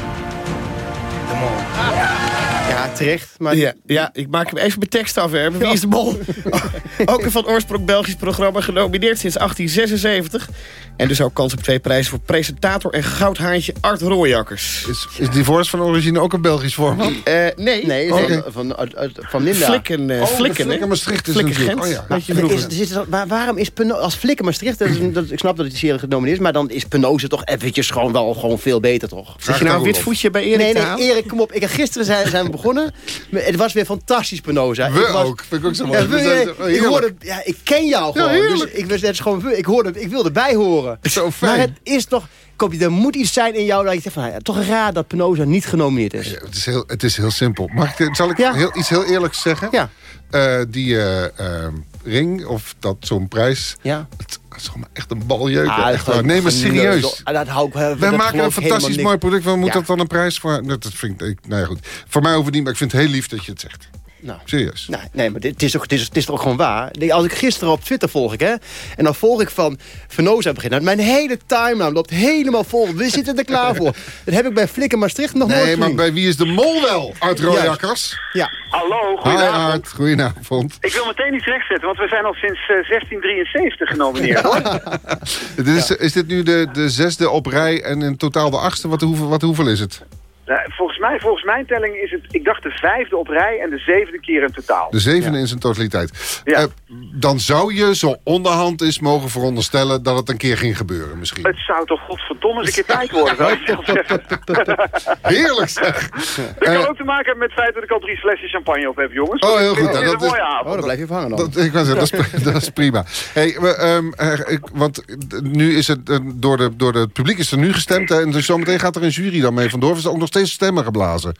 de mol. Ja, terecht. Maar Ja, ja, ik maak hem even mijn tekst afwerpen. Wie is de mol? ook een van oorsprong Belgisch programma genomineerd sinds 1876. En dus ook kans op twee prijzen voor presentator en goudhaantje Art Rooijakkers. Is, is Divorce van origine ook een Belgisch format? Eh, nee. Nee, van, van, uit- van Linda. Flikken, Oh, flikken, Flikken? Maastricht is Flikken natuurlijk- Gent, oh ja. Er vroeger. is, er is- waar- waarom is. Als Flikker Maastricht... Dat is, dat, ik snap dat die serie genomineerd is... maar dan is Penosa toch eventjes gewoon wel gewoon veel beter, toch? Zit je nou een wit voetje bij Erik Nee, nee? Erik, kom op. Ik, gisteren zijn, zijn we begonnen. Het was weer fantastisch, Penosa. We Ik was- ook. Vind ik ook zo Ja, mooi. we- We ik, hoorde, ja, ik ken jou Ja, gewoon. dus ik, was, het is gewoon, ik, hoorde, ik wilde bij horen. Zo fijn. Maar het is toch... Kopje, er moet iets zijn in jou dat je zegt van... ja, toch raar dat Penosa niet genomineerd is. Ja, het, is heel, het is heel simpel. Mag ik, zal ik Ja. heel, iets heel eerlijks zeggen? Ja. Eh, die eh, ring, of dat zo'n prijs... Ja. Het is gewoon echt een baljeuk. Ah, echt waar. Neem me serieus. Ah, Dat hou ik, Wij dat maken een fantastisch mooi product. Waar moet Ja. dat dan een prijs voor? Dat, dat vind ik, nou ja, goed. Voor mij hoeft niet, maar ik vind het heel lief dat je het zegt. Nou. Serieus. Nee, nee maar dit, het, is toch, het, is, het is toch gewoon waar? Als ik gisteren op Twitter volg ik, hè. En dan volg ik van Venoza beginnen. Mijn hele timeline loopt helemaal vol. We zitten er klaar voor. Dat heb ik bij Flikker Maastricht nog nooit Nee, maar bij wie is de mol wel? Art Rooijakkers. Ja. Hallo, Hi goedenavond. Art, goedenavond. Ik wil meteen iets rechtzetten, want we zijn al sinds eh, 1673 genomineerd. hoor. Dit is, is dit nu de, de zesde op rij en in totaal de achtste? Wat, hoeveel, wat hoeveel is het? Nou, volgens, mij, volgens mijn telling is het, ik dacht de vijfde op rij en de zevende keer in totaal. De zevende in zijn totaliteit. Eh, dan zou je zo onderhand eens mogen veronderstellen... dat het een keer ging gebeuren misschien. Het zou toch godverdomme eens een keer tijd worden. Heerlijk zeg. Dat kan ook te maken hebben met het feit dat ik al drie flesjes champagne op heb, jongens. Oh, heel goed. Het Nou, is dat een is- mooie avond. Oh, dan blijf je even hangen dan. Dat, ik zeggen, dat, is, dat is prima. Hey, we, ehm, eh, ik, want eh, nu is het eh, door, de, door het publiek is er nu gestemd. hè, en dus zometeen gaat er een jury dan mee vandoor. Er zijn ook nog steeds stemmen geblazen.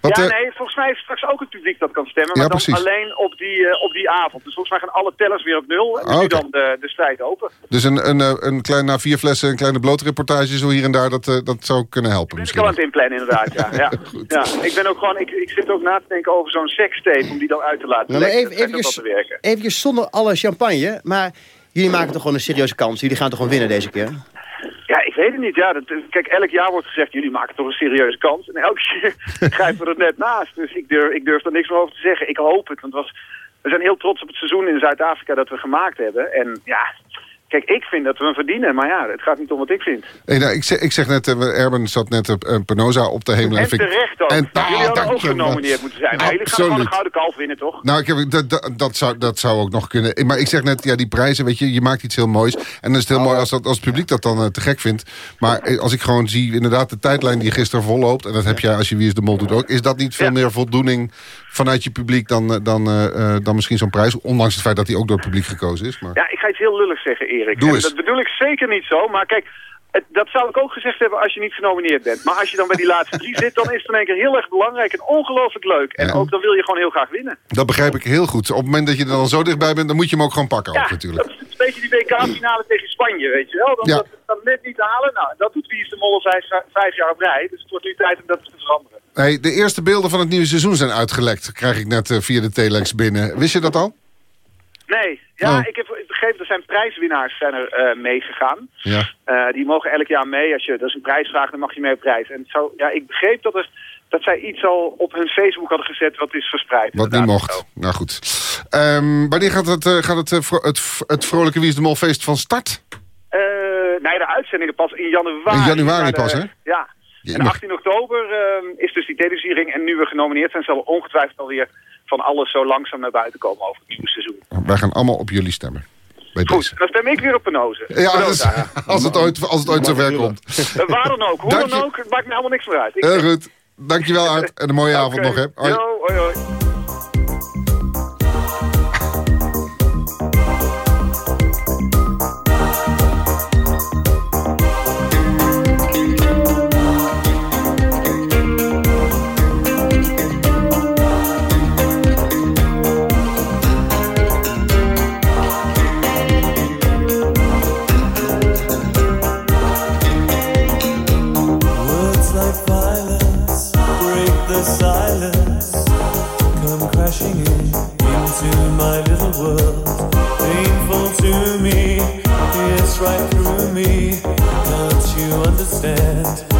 Wat, ja, eh, nee, volgens mij is straks ook het publiek dat kan stemmen. Ja, Maar dan precies. alleen op die, eh, op die avond. Dus volgens mij gaan alle tellers weer op nul. En Ah, nu oké. dan de, de strijd open. Dus een, een, eh, een klein, na vier flessen, een kleine blootreportage zo hier en daar, dat, dat zou kunnen helpen Ben ik misschien. al aan het inplannen, inderdaad. Ja. Ja. ja. Ik ben ook gewoon, ik, ik zit ook na te denken over zo'n sekstape om die dan uit te laten. Nou, even, werken. eventjes zonder alle champagne. Maar jullie maken toch gewoon een serieuze kans. Jullie gaan toch gewoon winnen deze keer? Ja, ik weet het niet. Ja, dat, kijk, elk jaar wordt gezegd, jullie maken toch een serieuze kans. En elke keer grijpen we er net naast. Dus ik durf, ik durf er niks meer over te zeggen. Ik hoop het, want het was, we zijn heel trots op het seizoen in Zuid-Afrika dat we gemaakt hebben. En ja, kijk, ik vind dat we hem verdienen. Maar ja, het gaat niet om wat ik vind. Hey, nou, ik, zeg, ik zeg net, eh, Erben zat net op uh, Penosa op de hemel. En vind ik- terecht ook. En, jullie hadden ook genomineerd moeten zijn. Maar jullie gaan gewoon een gouden kalf winnen, toch? Nou, ik heb, dat, dat, dat, zou, dat zou ook nog kunnen. Maar ik zeg net, ja, die prijzen, weet je, je maakt iets heel moois. En dan is het heel Oh. mooi als, dat, als het publiek dat dan eh, te gek vindt. Maar eh, als ik gewoon zie, inderdaad, de tijdlijn die gisteren volloopt... en dat heb jij als je Wie is de Mol doet ook... is dat niet veel meer voldoening vanuit je publiek dan, eh, dan, eh, eh, dan misschien zo'n prijs? Ondanks het feit dat die ook door het publiek gekozen is. Maar... Ja, ik ga iets heel lulligs zeggen, Erik. Doe En eens. Dat bedoel ik zeker niet zo, maar kijk... dat zou ik ook gezegd hebben als je niet genomineerd bent. Maar als je dan bij die laatste drie zit, dan is het in één keer heel erg belangrijk en ongelooflijk leuk. En ook dan wil je gewoon heel graag winnen. Dat begrijp ik heel goed. Op het moment dat je er dan zo dichtbij bent, dan moet je hem ook gewoon pakken. ook, natuurlijk. dat is een beetje die WK-finale tegen Spanje, weet je wel. Dan, Ja. Dat dan net niet halen. Nou, dat doet Wie is de Mol al vijf, vijf jaar op rij. Dus het wordt nu tijd om dat te veranderen. Hey, de eerste beelden van het nieuwe seizoen zijn uitgelekt. Krijg ik net eh, via de telex binnen. Wist je dat al? Nee, ja, Oh. ik heb er zijn prijswinnaars zijn er eh, meegegaan. Ja. Eh, die mogen elk jaar mee. Als je, dat is een prijsvraag, dan mag je mee op prijs. En zo, ja, ik begreep dat, er, dat zij iets al op hun Facebook hadden gezet wat is verspreid. Wat niet mocht. Nou goed. Ehm, wanneer gaat het, eh, gaat het, vro- het, het vrolijke Wie is de van start? Nee, de uitzendingen pas in januari. In januari de- pas, hè? Ja. En maar- 18 oktober eh, is dus die televisiering. En nu we genomineerd zijn, zal ongetwijfeld alweer van alles zo langzaam naar buiten komen over het nieuwe seizoen. Wij gaan allemaal op jullie stemmen. Bij deze. Goed, dan stem ik weer op Penoze. Ja, dus, als het ooit, als het ooit zover komt. Eh, waar dan ook, hoe Dank dan je. ook, het maakt me helemaal niks meer uit. Ik- Heel goed. Dankjewel, Art. En een mooie avond nog, hè. Hoi. Yo, hoi, hoi. Me. Can't you understand?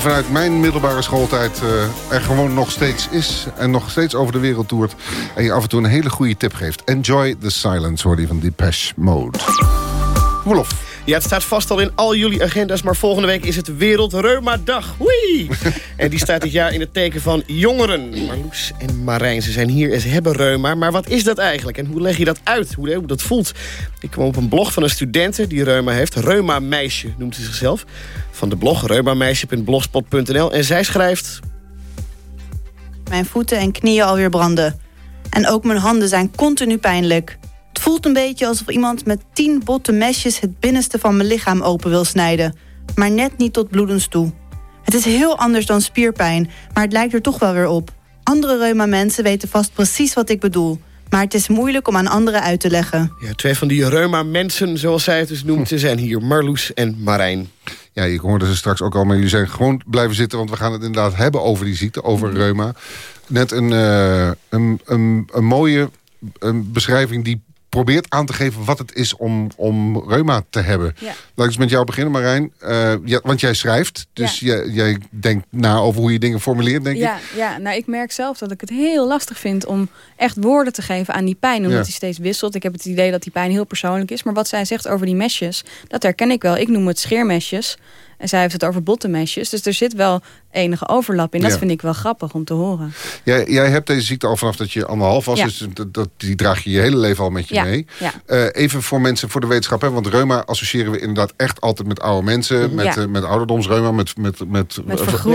Vanuit mijn middelbare schooltijd eh, er gewoon nog steeds is. En nog steeds over de wereld toert. En je af en toe een hele goede tip geeft. Enjoy the silence, hoor die van Depeche Mode. Wolof. Ja, het staat vast al in al jullie agenda's, maar volgende week is het Wereldreuma-dag. Wee! En die staat dit jaar in het teken van jongeren. Marloes en Marijn, ze zijn hier en ze hebben reuma. Maar wat is dat eigenlijk en hoe leg je dat uit? Hoe, dat voelt? Ik kwam op een blog van een studente die reuma heeft. Reuma-meisje noemt ze zichzelf. Van de blog reumameisje.blogspot.nl. En zij schrijft... Mijn voeten en knieën alweer branden. En ook mijn handen zijn continu pijnlijk. Het voelt een beetje alsof iemand met tien botte mesjes het binnenste van mijn lichaam open wil snijden. Maar net niet tot bloedens toe. Het is heel anders dan spierpijn, maar het lijkt er toch wel weer op. Andere reuma-mensen weten vast precies wat ik bedoel. Maar het is moeilijk om aan anderen uit te leggen. Ja, twee van die reuma-mensen, zoals zij het dus noemt, ze zijn hier. Marloes en Marijn. Ja, je hoorde ze straks ook al, maar jullie zijn gewoon blijven zitten... want we gaan het inderdaad hebben over die ziekte, over reuma. Net een, eh, een, een, een mooie een beschrijving die probeert aan te geven wat het is om, om reuma te hebben. Ja. Laat ik eens met jou beginnen, Marijn. Eh, ja, want jij schrijft, dus jij, jij denkt na over hoe je dingen formuleert, denk ja, ik. ja, nou ik merk zelf dat ik het heel lastig vind om echt woorden te geven aan die pijn. Omdat die steeds wisselt. Ik heb het idee dat die pijn heel persoonlijk is. Maar wat zij zegt over die mesjes, dat herken ik wel. Ik noem het scheermesjes. En zij heeft het over bottenmesjes. Dus er zit wel enige overlap in. Dat Ja. vind ik wel grappig om te horen. Jij, jij hebt deze ziekte al vanaf dat je anderhalf was, Ja. dus dat, dat, die draag je je hele leven al met je Ja, mee. Eh, even voor mensen, voor de wetenschap, hè, want reuma associëren we inderdaad echt altijd met oude mensen, met, Ja. eh, met ouderdomsreuma, met, met, met, Met eh, en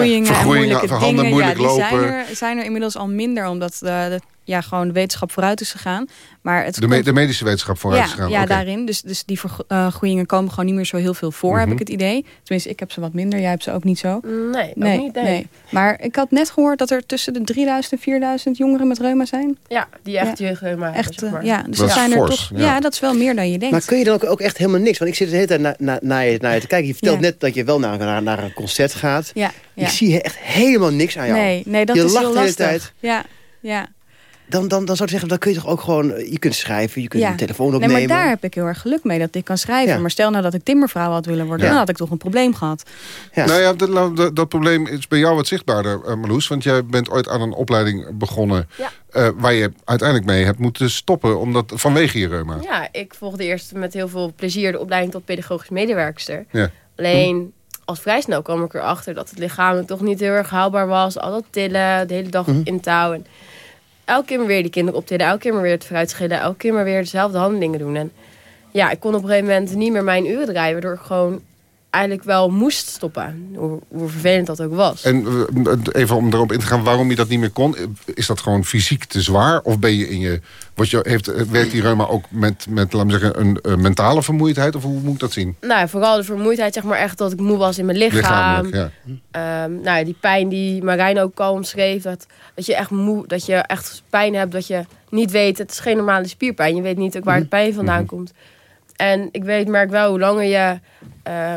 moeilijke handen dingen. moeilijk lopen. Zijn er, zijn er inmiddels al minder, omdat de, de- ja, gewoon de wetenschap vooruit is gegaan. Maar het De, me- komt- de medische wetenschap vooruit ja, is gegaan. Ja, daarin. Dus, dus die vergroeien komen gewoon niet meer zo heel veel voor, heb Mhm. ik het idee. Tenminste, ik heb ze wat minder. Jij hebt ze ook niet zo. Nee, ook nee, niet, nee. Maar ik had net gehoord dat er tussen de 3000 en 4000 jongeren met reuma zijn. Ja, die echt jeugdreuma hebben, Echt, zeg maar. eh, ja, dus Dat zijn er fors, toch. ja. Ja. dat is wel meer dan je denkt. Maar kun je dan ook, ook echt helemaal niks? Want ik zit de hele tijd naar, naar, naar, je, naar je te kijken. Je vertelt Ja. net dat je wel naar, naar, naar een concert gaat. Ja, ja. Ik zie echt helemaal niks aan jou. Nee, nee, dat je is lacht heel de hele lastig. tijd. Ja, ja. Dan, dan, dan zou ik zeggen, dan kun je toch ook gewoon... Je kunt schrijven, je kunt ja. een telefoon Nee, opnemen. maar daar heb ik heel erg geluk mee dat ik kan schrijven. Ja. Maar stel nou dat ik timmervrouw had willen worden, Ja. dan had ik toch een probleem gehad. Nou ja, dat, nou, dat, dat probleem is bij jou wat zichtbaarder, eh, Marloes. Want jij bent ooit aan een opleiding begonnen... Ja. eh, waar je uiteindelijk mee hebt moeten stoppen omdat, vanwege je reuma. Ja, ik volgde eerst met heel veel plezier de opleiding tot pedagogisch medewerkster. Ja. Alleen al vrij snel kwam ik erachter dat het lichamelijk toch niet heel erg haalbaar was. Al dat tillen, de hele dag Mhm. in touw. En elke keer maar weer die kinderen optillen, elke keer maar weer het fruit schillen, elke keer maar weer dezelfde handelingen doen. En ja, ik kon op een gegeven moment niet meer mijn uren draaien, waardoor ik gewoon eigenlijk wel moest stoppen. Hoe, hoe vervelend dat ook was. En eh, even om erop in te gaan waarom je dat niet meer kon. Is dat gewoon fysiek te zwaar? Of ben je in je... Wat je heeft, eh, werkt die reuma ook met, met laten we zeggen, een, eh, mentale vermoeidheid? Of hoe moet ik dat zien? Nou, vooral de vermoeidheid, zeg maar echt dat ik moe was in mijn lichaam. Ja. Ehm, nou, die pijn die Marijn ook al omschreef. Dat, dat je echt moe, dat je echt pijn hebt. Dat je niet weet, het is geen normale spierpijn. Je weet niet ook waar de pijn vandaan komt. En ik weet, merk wel, hoe langer je eh,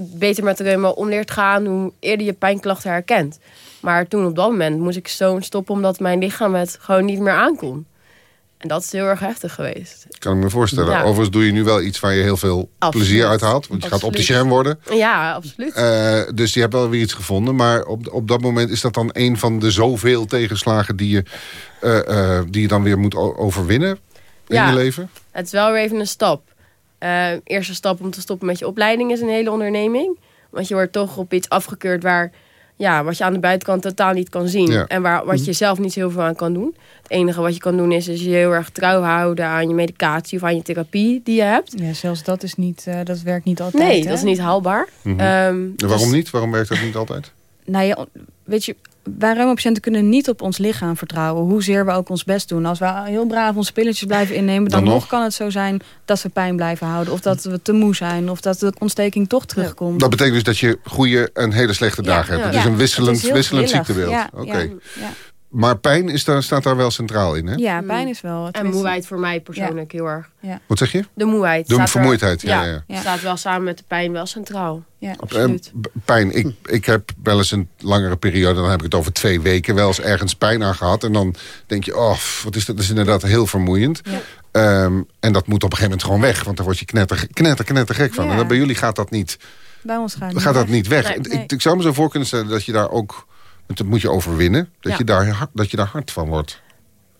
beter met de reuma om leert gaan, hoe eerder je pijnklachten herkent. Maar toen op dat moment moest ik zo stoppen omdat mijn lichaam het gewoon niet meer aankon. En dat is heel erg heftig geweest. Kan ik me voorstellen. Ja. Overigens doe je nu wel iets waar je heel veel Absoluut. plezier uit haalt. Want je gaat Absoluut. opticien worden. Ja, absoluut. Eh, dus je hebt wel weer iets gevonden. Maar op, op dat moment is dat dan een van de zoveel tegenslagen... die je, eh, eh, die je dan weer moet overwinnen in Ja. je leven? Het is wel weer even een stap. Eh, eerste stap om te stoppen met je opleiding is een hele onderneming. Want je wordt toch op iets afgekeurd waar, ja, wat je aan de buitenkant totaal niet kan zien. Ja. En waar, wat je zelf niet heel veel aan kan doen. Het enige wat je kan doen is, is je heel erg trouw houden aan je medicatie of aan je therapie die je hebt. Ja, zelfs dat, is niet, eh, dat werkt niet altijd. Nee, hè? dat is niet haalbaar. Mhm. Ehm, En waarom dus- niet? Waarom werkt dat niet altijd? Nou ja, weet je, wij reumapatiënten kunnen niet op ons lichaam vertrouwen. Hoezeer we ook ons best doen. Als we heel braaf onze pilletjes blijven innemen... dan, Dan nog? kan het zo zijn dat we pijn blijven houden. Of dat we te moe zijn. Of dat de ontsteking toch terugkomt. Dat betekent dus dat je goede en hele slechte Ja, dagen hebt. ja. Het is een wisselend, is wisselend ziektebeeld. Ja, Oké. ja, ja. Maar pijn is daar, staat daar wel centraal in, hè? Ja, pijn is wel... En moeheid voor mij persoonlijk heel erg. Ja. Wat zeg je? De moeheid. De staat er- vermoeidheid, ja, ja. Staat wel samen met de pijn wel centraal. Ja, b- pijn. Ik, ik heb wel eens een langere periode, dan heb ik het over twee weken, wel eens ergens pijn aan gehad. En dan denk je, oh, wat is dat? Dat is inderdaad heel vermoeiend. Ehm, en dat moet op een gegeven moment gewoon weg, want dan word je knetter, knetter, knetter gek van. Ja. En dan bij jullie gaat dat niet. bij ons gaat gaat dat niet weg. Nee, Ik- nee. Ik, ik zou me zo voor kunnen stellen dat je daar ook... want Dat moet je overwinnen. Dat, Ja. je daar, dat je daar hard van wordt.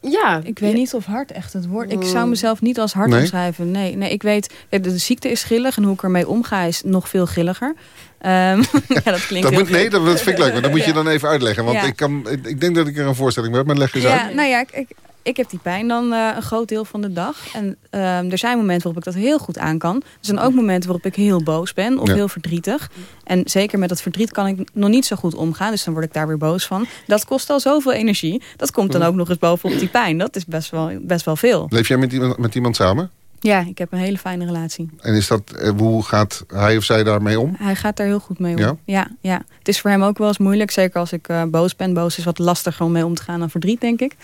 Ja. Ik weet niet of hard echt het woord. Ik Mm. zou mezelf niet als hard Nee? omschrijven. Nee, nee, ik weet, de ziekte is grillig en hoe ik ermee omga is nog veel grilliger. Ehm, ja, dat klinkt Dat moet, nee, dat, dat vind ik leuk. Maar dat moet je Ja. dan even uitleggen. Want Ja. ik, kan, ik, ik denk dat ik er een voorstelling bij heb. Maar leg eens Ja, uit. nou ja, ik, ik, ik heb die pijn dan eh, een groot deel van de dag. En ehm, er zijn momenten waarop ik dat heel goed aan kan. Er zijn ook momenten waarop ik heel boos ben of Ja. heel verdrietig. En zeker met dat verdriet kan ik nog niet zo goed omgaan. Dus dan word ik daar weer boos van. Dat kost al zoveel energie. Dat komt dan ook nog eens bovenop die pijn. Dat is best wel, best wel veel. Leef jij met iemand, met iemand samen? Ja, ik heb een hele fijne relatie. En is dat, eh, hoe gaat hij of zij daarmee om? Hij gaat daar heel goed mee om. Ja? Ja? Ja, Het is voor hem ook wel eens moeilijk. Zeker als ik eh, boos ben. Boos is wat lastiger om mee om te gaan dan verdriet, denk ik.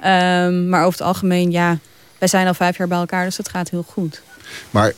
Ehm, maar over het algemeen, ja... Wij zijn al vijf jaar bij elkaar, dus het gaat heel goed. Maar,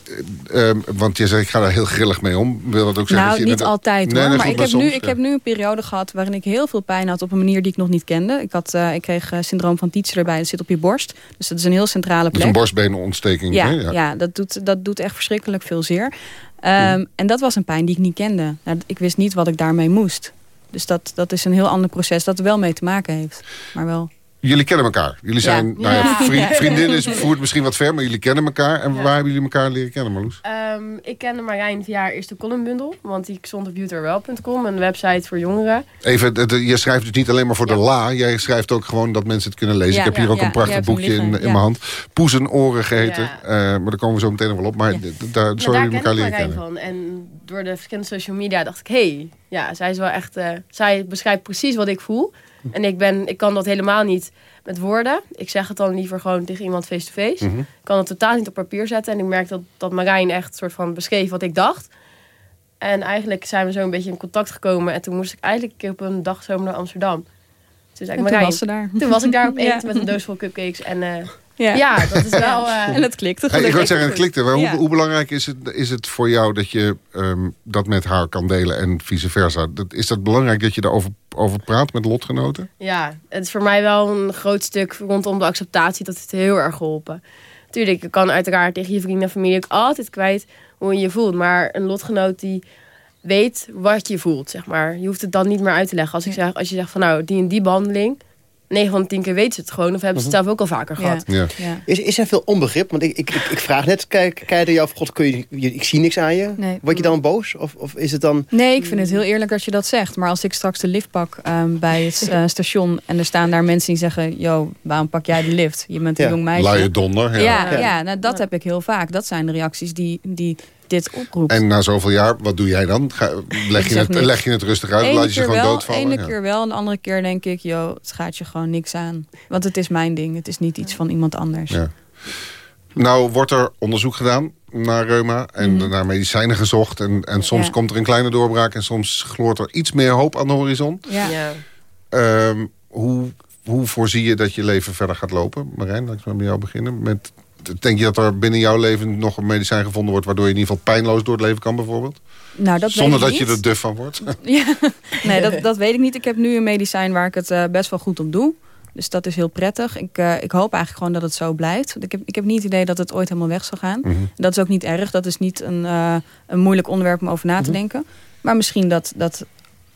eh, ehm, want je zegt, ik ga daar heel grillig mee om. Wil dat ook zeggen nou, dat je niet altijd hoor. nee, maar goed, ik, heb soms, nu, ik ja. heb nu een periode gehad waarin ik heel veel pijn had op een manier die ik nog niet kende. Ik, had, eh, ik kreeg eh, syndroom van Tietze erbij, dat zit op je borst. Dus dat is een heel centrale Dat plek. is een borstbenontsteking. Ja, hè? ja. dat, doet, dat doet echt verschrikkelijk veel zeer. Ehm, En dat was een pijn die ik niet kende. Nou, ik wist niet wat ik daarmee moest. Dus dat, dat is een heel ander proces dat er wel mee te maken heeft. Maar wel. Jullie kennen elkaar. Jullie zijn, Ja. nou ja, Ja. vriend, vriendinnen is voert misschien wat ver, maar jullie kennen elkaar. En waar hebben jullie elkaar leren kennen, Marloes? Ehm, ik kende Marijn via haar eerste columnbundel. Want die stond op youterwell.com, een website voor jongeren. Even, de- de- je schrijft dus niet alleen maar voor de la. Jij schrijft ook gewoon dat mensen het kunnen lezen. Ik heb hier ook een prachtig boekje in, in mijn hand. Poezen oren geheten. Eh, maar daar komen we zo meteen nog wel op. Maar daar, zo daar jullie elkaar ik leren Marijn kennen. van. En door de verschillende social media dacht ik... hé, hey, ja, zij is wel echt... eh, zij beschrijft precies wat ik voel. En ik, ben, ik kan dat helemaal niet met woorden. Ik zeg het dan liever gewoon tegen iemand face-to-face. Mhm. Ik kan het totaal niet op papier zetten. En ik merk dat, dat Marijn echt soort van beschreef wat ik dacht. En eigenlijk zijn we zo een beetje in contact gekomen. En toen moest ik eigenlijk een keer op een dag zomer naar Amsterdam. Toen zei ik, En toen Marijn, was ze daar. Toen was ik daar op Ja. eten met een doos vol cupcakes. En eh, Ja. ja. dat is wel... eh, En het klikte Hey, ik wil gelukkig. zeggen, het klikte. Maar hoe, Ja. hoe belangrijk is het, is het voor jou dat je ehm, dat met haar kan delen en vice versa? Dat, is dat belangrijk dat je daarover over praat met lotgenoten? Ja, het is voor mij wel een groot stuk rondom de acceptatie. Dat het heel erg geholpen. Tuurlijk, je kan uiteraard tegen je vrienden en familie ook altijd kwijt hoe je je voelt. Maar een lotgenoot die weet wat je voelt, zeg maar. Je hoeft het dan niet meer uit te leggen. Als, ik zeg, als je zegt van nou, die en die behandeling... 9 van de 10 keer weten ze het gewoon. Of hebben ze het zelf ook al vaker gehad. Ja. Is, is er veel onbegrip? Want ik, ik, ik, ik vraag net, kijk, kijk naar jou van, god, kun je, je- ik zie niks aan je. Nee. Word je dan boos? Of, of is het dan... Nee, ik vind het heel eerlijk dat je dat zegt. Maar als ik straks de lift pak ehm, bij het eh, station... en er staan daar mensen die zeggen... yo, waarom pak jij de lift? Je bent een Ja. jong meisje. Luie donder, ja. Ja, Ja. ja. nou, dat heb ik heel vaak. Dat zijn de reacties die, die dit oproept. En na zoveel jaar, wat doe jij dan? Ga, leg, je het, niks. leg je het rustig uit? Ene Laat je ze gewoon wel, doodvallen? ene Ja. keer wel, en de andere keer denk ik... yo, het gaat je gewoon niks aan. Want het is mijn ding. Het is niet iets van iemand anders. Ja. Nou wordt er onderzoek gedaan naar reuma en Mhm. naar medicijnen gezocht. En, en soms Ja. komt er een kleine doorbraak en soms gloort er iets meer hoop aan de horizon. Ja. Ehm, hoe, hoe voorzie je dat je leven verder gaat lopen? Marijn, laat ik maar bij jou beginnen. Met, denk je dat er binnen jouw leven nog een medicijn gevonden wordt... waardoor je in ieder geval pijnloos door het leven kan bijvoorbeeld? Nou, dat Zonder weet dat je er duf van wordt? Ja, nee, dat, dat weet ik niet. Ik heb nu een medicijn waar ik het eh, best wel goed op doe. Dus dat is heel prettig. Ik, eh, ik hoop eigenlijk gewoon dat het zo blijft. Want Ik heb, ik heb niet het idee dat het ooit helemaal weg zal gaan. Mhm. Dat is ook niet erg. Dat is niet een, eh, een moeilijk onderwerp om over na te Mhm. denken. Maar misschien dat, dat,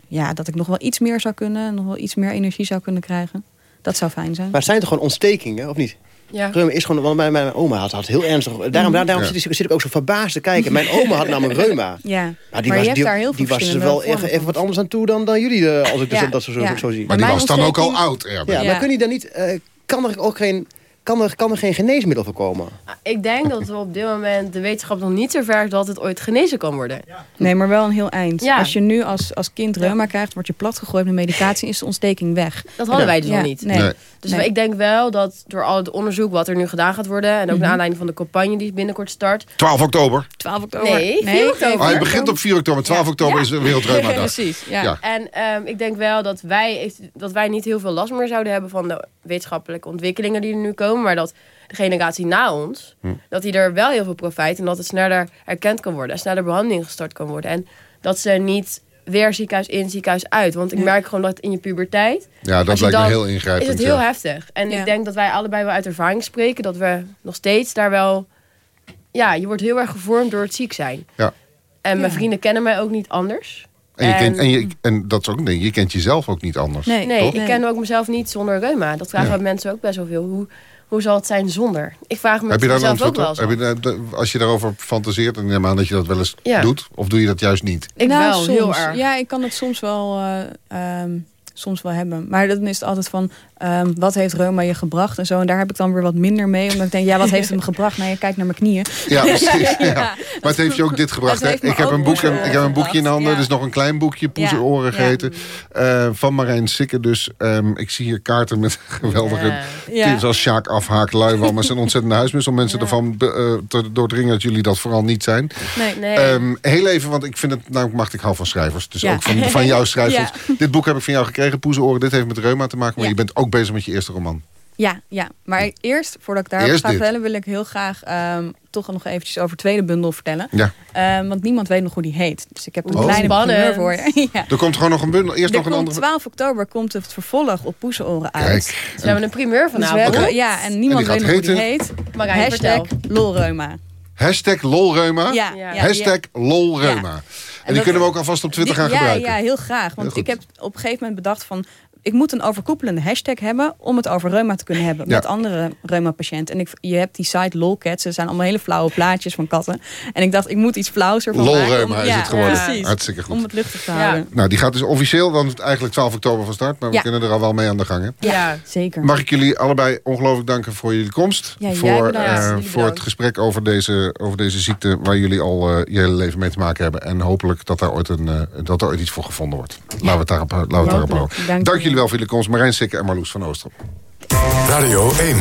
ja, dat ik nog wel iets meer zou kunnen. Nog wel iets meer energie zou kunnen krijgen. Dat zou fijn zijn. Maar zijn toch gewoon ontstekingen, of niet? Ja. Reuma is gewoon, want mijn, mijn oma had, had heel ernstig. Daarom, daarom Ja. zit, ik- zit ik ook zo verbaasd te kijken. Mijn oma had namelijk reuma. Ja, Maar maar, die je was, hebt die, daar heel veel die was er wel even, even wat anders aan toe dan, dan jullie, eh, als ik Ja, dat, dat zo, zo, ja. zo zie. Maar die was dan ook al oud, Erben. Ja, Ja. maar kun je dan niet, eh, kan er ook geen, kan er, kan er geen geneesmiddel voor komen? Ik denk dat we op dit moment de wetenschap nog niet zo ver is dat het ooit genezen kan worden. Nee, maar wel een heel eind. Ja. Als je nu als, als kind reuma krijgt, word je platgegooid met medicatie, is de ontsteking weg. Dat hadden wij dus Ja, nog niet. Nee. Dus Nee. ik denk wel dat door al het onderzoek wat er nu gedaan gaat worden... en ook Mhm. naar aanleiding van de campagne die binnenkort start... 12 oktober. 12 oktober. Nee, 4 oktober. Ah, hij begint op 4 oktober. 12 oktober is Wereldreumadag. Precies, ja. Ja. En ehm, ik denk wel dat wij, dat wij niet heel veel last meer zouden hebben... van de wetenschappelijke ontwikkelingen die er nu komen... maar dat de generatie na ons, Hm. dat die er wel heel veel profijt... en dat het sneller erkend kan worden... en sneller behandeling gestart kan worden. En dat ze niet weer ziekenhuis in, ziekenhuis uit. Want ik merk gewoon dat in je puberteit... Ja, dat lijkt me heel ingrijpend. Is het heel ja. heftig. En ik denk dat wij allebei wel uit ervaring spreken... dat we nog steeds daar wel... Ja, je wordt heel erg gevormd door het ziek zijn. Ja. En mijn Ja. vrienden kennen mij ook niet anders. En, je kent, en, je, en dat is ook een ding, je kent jezelf ook niet anders. Nee, toch? ik ken ook mezelf niet zonder reuma. Dat vragen Ja. mensen ook best wel veel. Hoe, hoe zal het zijn zonder? Ik vraag me Heb je daar zelf ook wel Heb je, als je daarover fantaseert, en neem aan dat je dat wel eens Ja. doet, of doe je dat juist niet? Ik nou, wel, soms. heel erg. Ja, ik kan het soms wel, eh, ehm, soms wel hebben. Maar dan is het altijd van, ehm, wat heeft reuma je gebracht en zo. En daar heb ik dan weer wat minder mee. Omdat ik denk, ja, wat heeft het me gebracht? Nou, je kijkt naar mijn knieën. Ja, precies. ja. Ja. Maar het heeft je ook dit gebracht. Hè? Ik, heb ook een boek, ik veel heb een boekje in de handen. Er is nog een klein boekje, Poezen Ja. Oren Ja. geheten. eh, van Marijn Sikke dus. Ehm, ik zie hier kaarten met geweldige Ja. tips als Sjaak afhaak. Het is een ontzettende huismus om mensen ervan eh, te doordringen dat jullie dat vooral niet zijn. Nee. Nee. Ehm, heel even, want ik vind het namelijk machtig. Ik hou van schrijvers. Dus Ja. ook van, van jouw schrijvers. Ja. Dit boek heb ik van jou gekregen, Poezen Oren. Dit heeft met reuma te maken. Maar Ja. je bent ook bezig met je eerste roman. Ja, ja, maar eerst, voordat ik daarover Eerst ga vertellen... wil ik heel graag ehm, toch nog eventjes over het tweede bundel vertellen. Ja. Ehm, want niemand weet nog hoe die heet. Dus ik heb een Oh. kleine primeur voor je. ja. Er komt gewoon nog een bundel. Eerst Er nog een andere. 12 oktober komt het vervolg op Poezenoren uit. Kijk. Dus we hebben een primeur Dus we vanavond. hebben, ja, en niemand En weet nog hoe die heet. Marijn, Hashtag vertel. lolreuma. Hashtag lolreuma. Ja, ja, Hashtag lolreuma. En, die dat- kunnen we ook alvast op Twitter gaan ja, gebruiken. Ja, heel graag. Want Heel ik heb op een gegeven moment bedacht van... ik moet een overkoepelende hashtag hebben om het over reuma te kunnen hebben Ja. met andere reuma-patiënten. En ik, je hebt die site lolcats, er zijn allemaal hele flauwe plaatjes van katten. En ik dacht, ik moet iets flauws ervan maken. Lolreuma om- is ja, het geworden. Precies, Hartstikke goed. Om het luchtig te Ja. houden. Nou, die gaat dus officieel, want eigenlijk 12 oktober van start. Maar we kunnen er al wel mee aan de gang. Hè? Ja. Zeker. Mag ik jullie allebei ongelooflijk danken voor jullie komst. Ja, jij voor bedankt. eh, Jullie voor het gesprek over deze, over deze ziekte... waar jullie al eh, je hele leven mee te maken hebben. En hopelijk dat, daar ooit een, eh, dat er ooit iets voor gevonden wordt. Laten we het daarop, laten we het daarop houden. Dank Dank je. Jullie wel komst. Marijn Sikke en Marloes van Oostrom. Radio 1.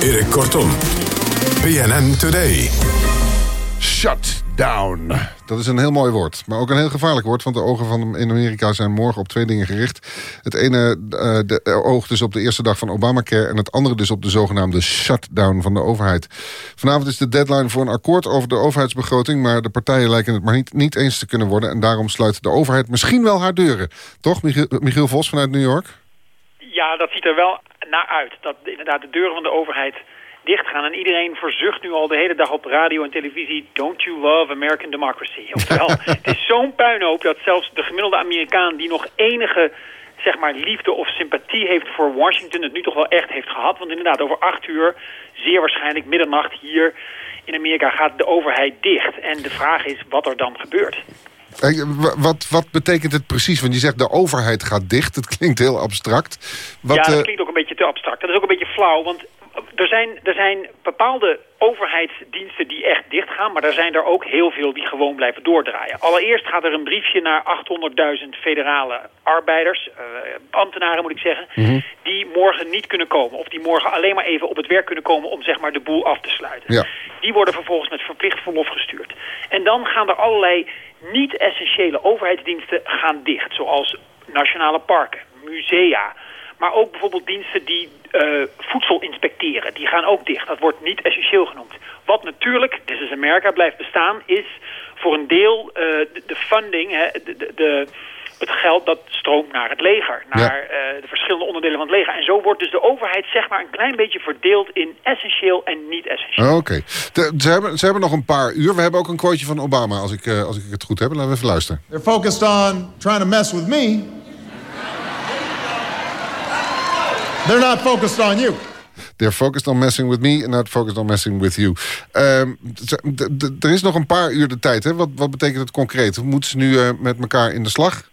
Erik Kortom. BNN Today. Shut down. Dat is een heel mooi woord. Maar ook een heel gevaarlijk woord. Want de ogen van in Amerika zijn morgen op twee dingen gericht. Het ene eh, de, eh, oog dus op de eerste dag van Obamacare. En het andere dus op de zogenaamde shutdown van de overheid. Vanavond is de deadline voor een akkoord over de overheidsbegroting. Maar de partijen lijken het maar niet, niet eens te kunnen worden. En daarom sluit de overheid misschien wel haar deuren. Toch, Michiel, Michiel Vos vanuit New York? Ja, dat ziet er wel naar uit. Dat inderdaad de deuren van de overheid dichtgaan. En iedereen verzucht nu al de hele dag op radio en televisie... Don't you love American democracy? Oftewel, het is zo'n puinhoop dat zelfs de gemiddelde Amerikaan... die nog enige zeg maar, liefde of sympathie heeft voor Washington... het nu toch wel echt heeft gehad. Want inderdaad, over acht uur, zeer waarschijnlijk middernacht hier... in Amerika gaat de overheid dicht. En de vraag is wat er dan gebeurt. Wa- Wat, wat betekent het precies? Want je zegt de overheid gaat dicht. Het klinkt heel abstract. Wat, ja, dat eh, klinkt ook een beetje te abstract. Dat is ook een beetje flauw, want er zijn, er zijn bepaalde overheidsdiensten die echt dichtgaan... maar er zijn er ook heel veel die gewoon blijven doordraaien. Allereerst gaat er een briefje naar 800.000 federale arbeiders, eh, ambtenaren moet ik zeggen... die morgen niet kunnen komen. Of die morgen alleen maar even op het werk kunnen komen om zeg maar, de boel af te sluiten. Ja. Die worden vervolgens met verplicht verlof gestuurd. En dan gaan er allerlei niet-essentiële overheidsdiensten gaan dicht. Zoals nationale parken, musea. Maar ook bijvoorbeeld diensten die eh, voedsel inspecteren. Die gaan ook dicht. Dat wordt niet essentieel genoemd. Wat natuurlijk, This is America, blijft bestaan... is voor een deel eh, de, de funding, hè, de, de, de- het geld dat stroomt naar het leger. Naar eh, de verschillende onderdelen van het leger. En zo wordt dus de overheid zeg maar een klein beetje verdeeld in essentieel en niet essentieel. Oh, Oké. Ze hebben, ze hebben nog een paar uur. We hebben ook een quoteje van Obama, als ik, eh, als ik het goed heb. Laten we even luisteren. They're focused on trying to mess with me. They're not focused on you. They're focused on messing with me and not focused on messing with you. Ehm, er is nog een paar uur de tijd. Hè? Wat, wat betekent het concreet? Moeten ze nu eh, met elkaar in de slag?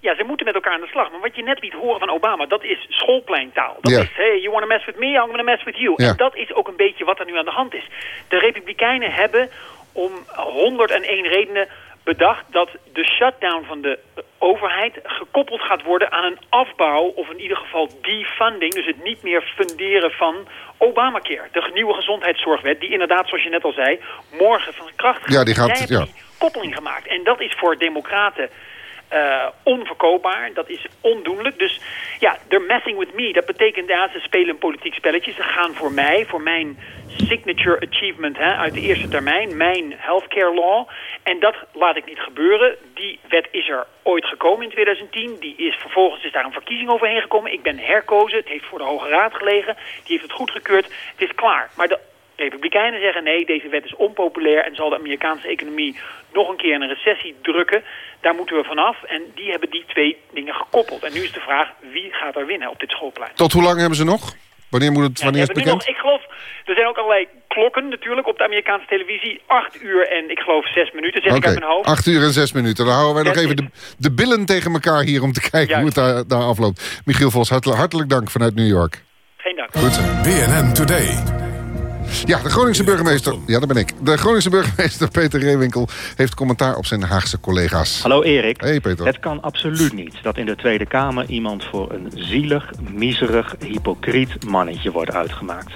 Ja, ze moeten met elkaar aan de slag. Maar wat je net liet horen van Obama, dat is schoolpleintaal. Dat is, hey, you want to mess with me, I'm going to mess with you. En dat is ook een beetje wat er nu aan de hand is. De Republikeinen hebben om 101 redenen bedacht dat de shutdown van de eh, overheid gekoppeld gaat worden aan een afbouw of in ieder geval defunding, dus het niet meer funderen van Obamacare, de nieuwe gezondheidszorgwet, die inderdaad, zoals je net al zei, morgen van kracht gaat. Ja, die gaat- ja. die koppeling gemaakt. En dat is voor democraten eh, onverkoopbaar. Dat is ondoenlijk. Dus ja, they're messing with me. Dat betekent ja, ze spelen een politiek spelletje. Ze gaan voor mij, voor mijn signature achievement hè, uit de eerste termijn, mijn healthcare law. En dat laat ik niet gebeuren. Die wet is er ooit gekomen in 2010. Die is, vervolgens is daar een verkiezing overheen gekomen. Ik ben herkozen. Het heeft voor de Hoge Raad gelegen. Die heeft het goedgekeurd. Het is klaar. Maar de Republikeinen zeggen nee, deze wet is onpopulair en zal de Amerikaanse economie nog een keer in een recessie drukken. Daar moeten we vanaf. En die hebben die twee dingen gekoppeld. En nu is de vraag, wie gaat er winnen op dit schoolplein? Tot hoe lang hebben ze nog? Wanneer moet het, Ja, wanneer is het bekend? nog, ik geloof, er zijn ook allerlei klokken natuurlijk op de Amerikaanse televisie. Acht uur en ik geloof zes minuten, zeg ik uit mijn hoofd. acht uur en zes minuten. Dan houden wij nog even de, de billen tegen elkaar hier... om te kijken hoe het daar, daar afloopt. Michiel Vos, hartelijk, hartelijk dank vanuit New York. Geen dank. Goed. BNN Today. Ja, de Groningse burgemeester... Ja, dat ben ik. De Groningse burgemeester Peter Reewinkel... heeft commentaar op zijn Haagse collega's. Hallo Erik. Hey Peter. Het kan absoluut niet dat in de Tweede Kamer iemand voor een zielig, miserig, hypocriet mannetje wordt uitgemaakt.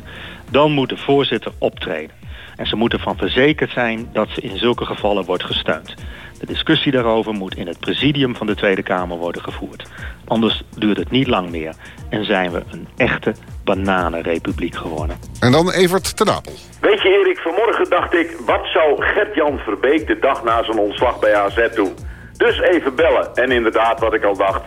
Dan moet de voorzitter optreden. En ze moeten van verzekerd zijn dat ze in zulke gevallen wordt gesteund. De discussie daarover moet in het presidium van de Tweede Kamer worden gevoerd. Anders duurt het niet lang meer en zijn we een echte bananenrepubliek geworden. En dan Evert ten Apel. Weet je Erik, vanmorgen dacht ik, wat zou Gert-Jan Verbeek de dag na zijn ontslag bij AZ doen? Dus even bellen. En inderdaad, wat ik al dacht,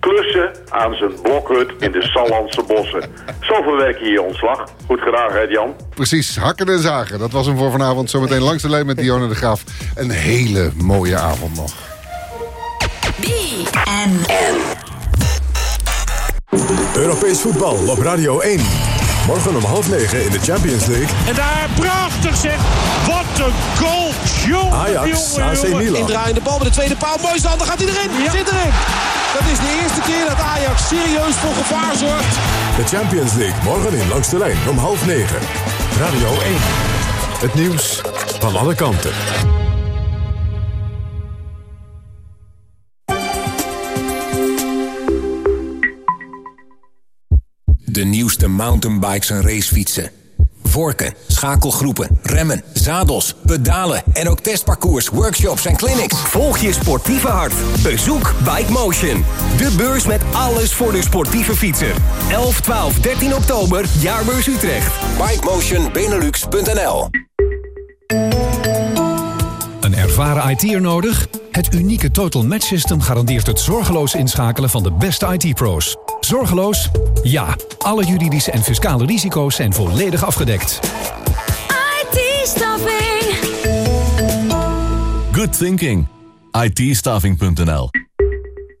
klussen aan zijn blokhut in de Sallandse bossen. Zo verwerk je je ontslag. Goed gedaan, Gert-Jan. Precies, hakken en zagen. Dat was hem voor vanavond. Zometeen langs de lijn met Dionne de Graaf. Een hele mooie avond nog. Europees voetbal op Radio 1. Morgen om half negen in de Champions League. En daar prachtig zeg. Wat een goal. Jongen, Ajax, jongen, AC. Milan. Indraaiende bal bij de tweede paal. Mooi stand, dan gaat hij erin. Zit erin. Dat is de eerste keer dat Ajax serieus voor gevaar zorgt. De Champions League morgen in Langs de Lijn om half negen. Radio 1. Het nieuws van alle kanten. De nieuwste mountainbikes en racefietsen. Vorken, schakelgroepen, remmen, zadels, pedalen en ook testparcours, workshops en clinics. Volg je sportieve hart. Bezoek Bike Motion. De beurs met alles voor de sportieve fietser. 11, 12, 13 oktober, Jaarbeurs Utrecht. BikemotionBenelux.nl Een ervaren IT'er nodig? Het unieke Total Match System garandeert het zorgeloos inschakelen van de beste IT-pro's. Zorgeloos? Ja. Alle juridische en fiscale risico's zijn volledig afgedekt. IT-staffing. Good thinking. itstaffing.nl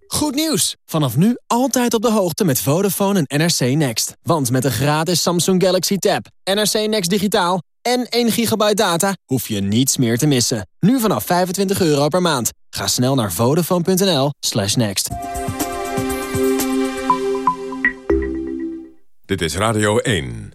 Goed nieuws! Vanaf nu altijd op de hoogte met Vodafone en NRC Next. Want met een gratis Samsung Galaxy Tab, NRC Next digitaal en 1 gigabyte data... hoef je niets meer te missen. Nu vanaf 25 euro per maand. Ga snel naar vodafone.nl slash next. Dit is Radio 1.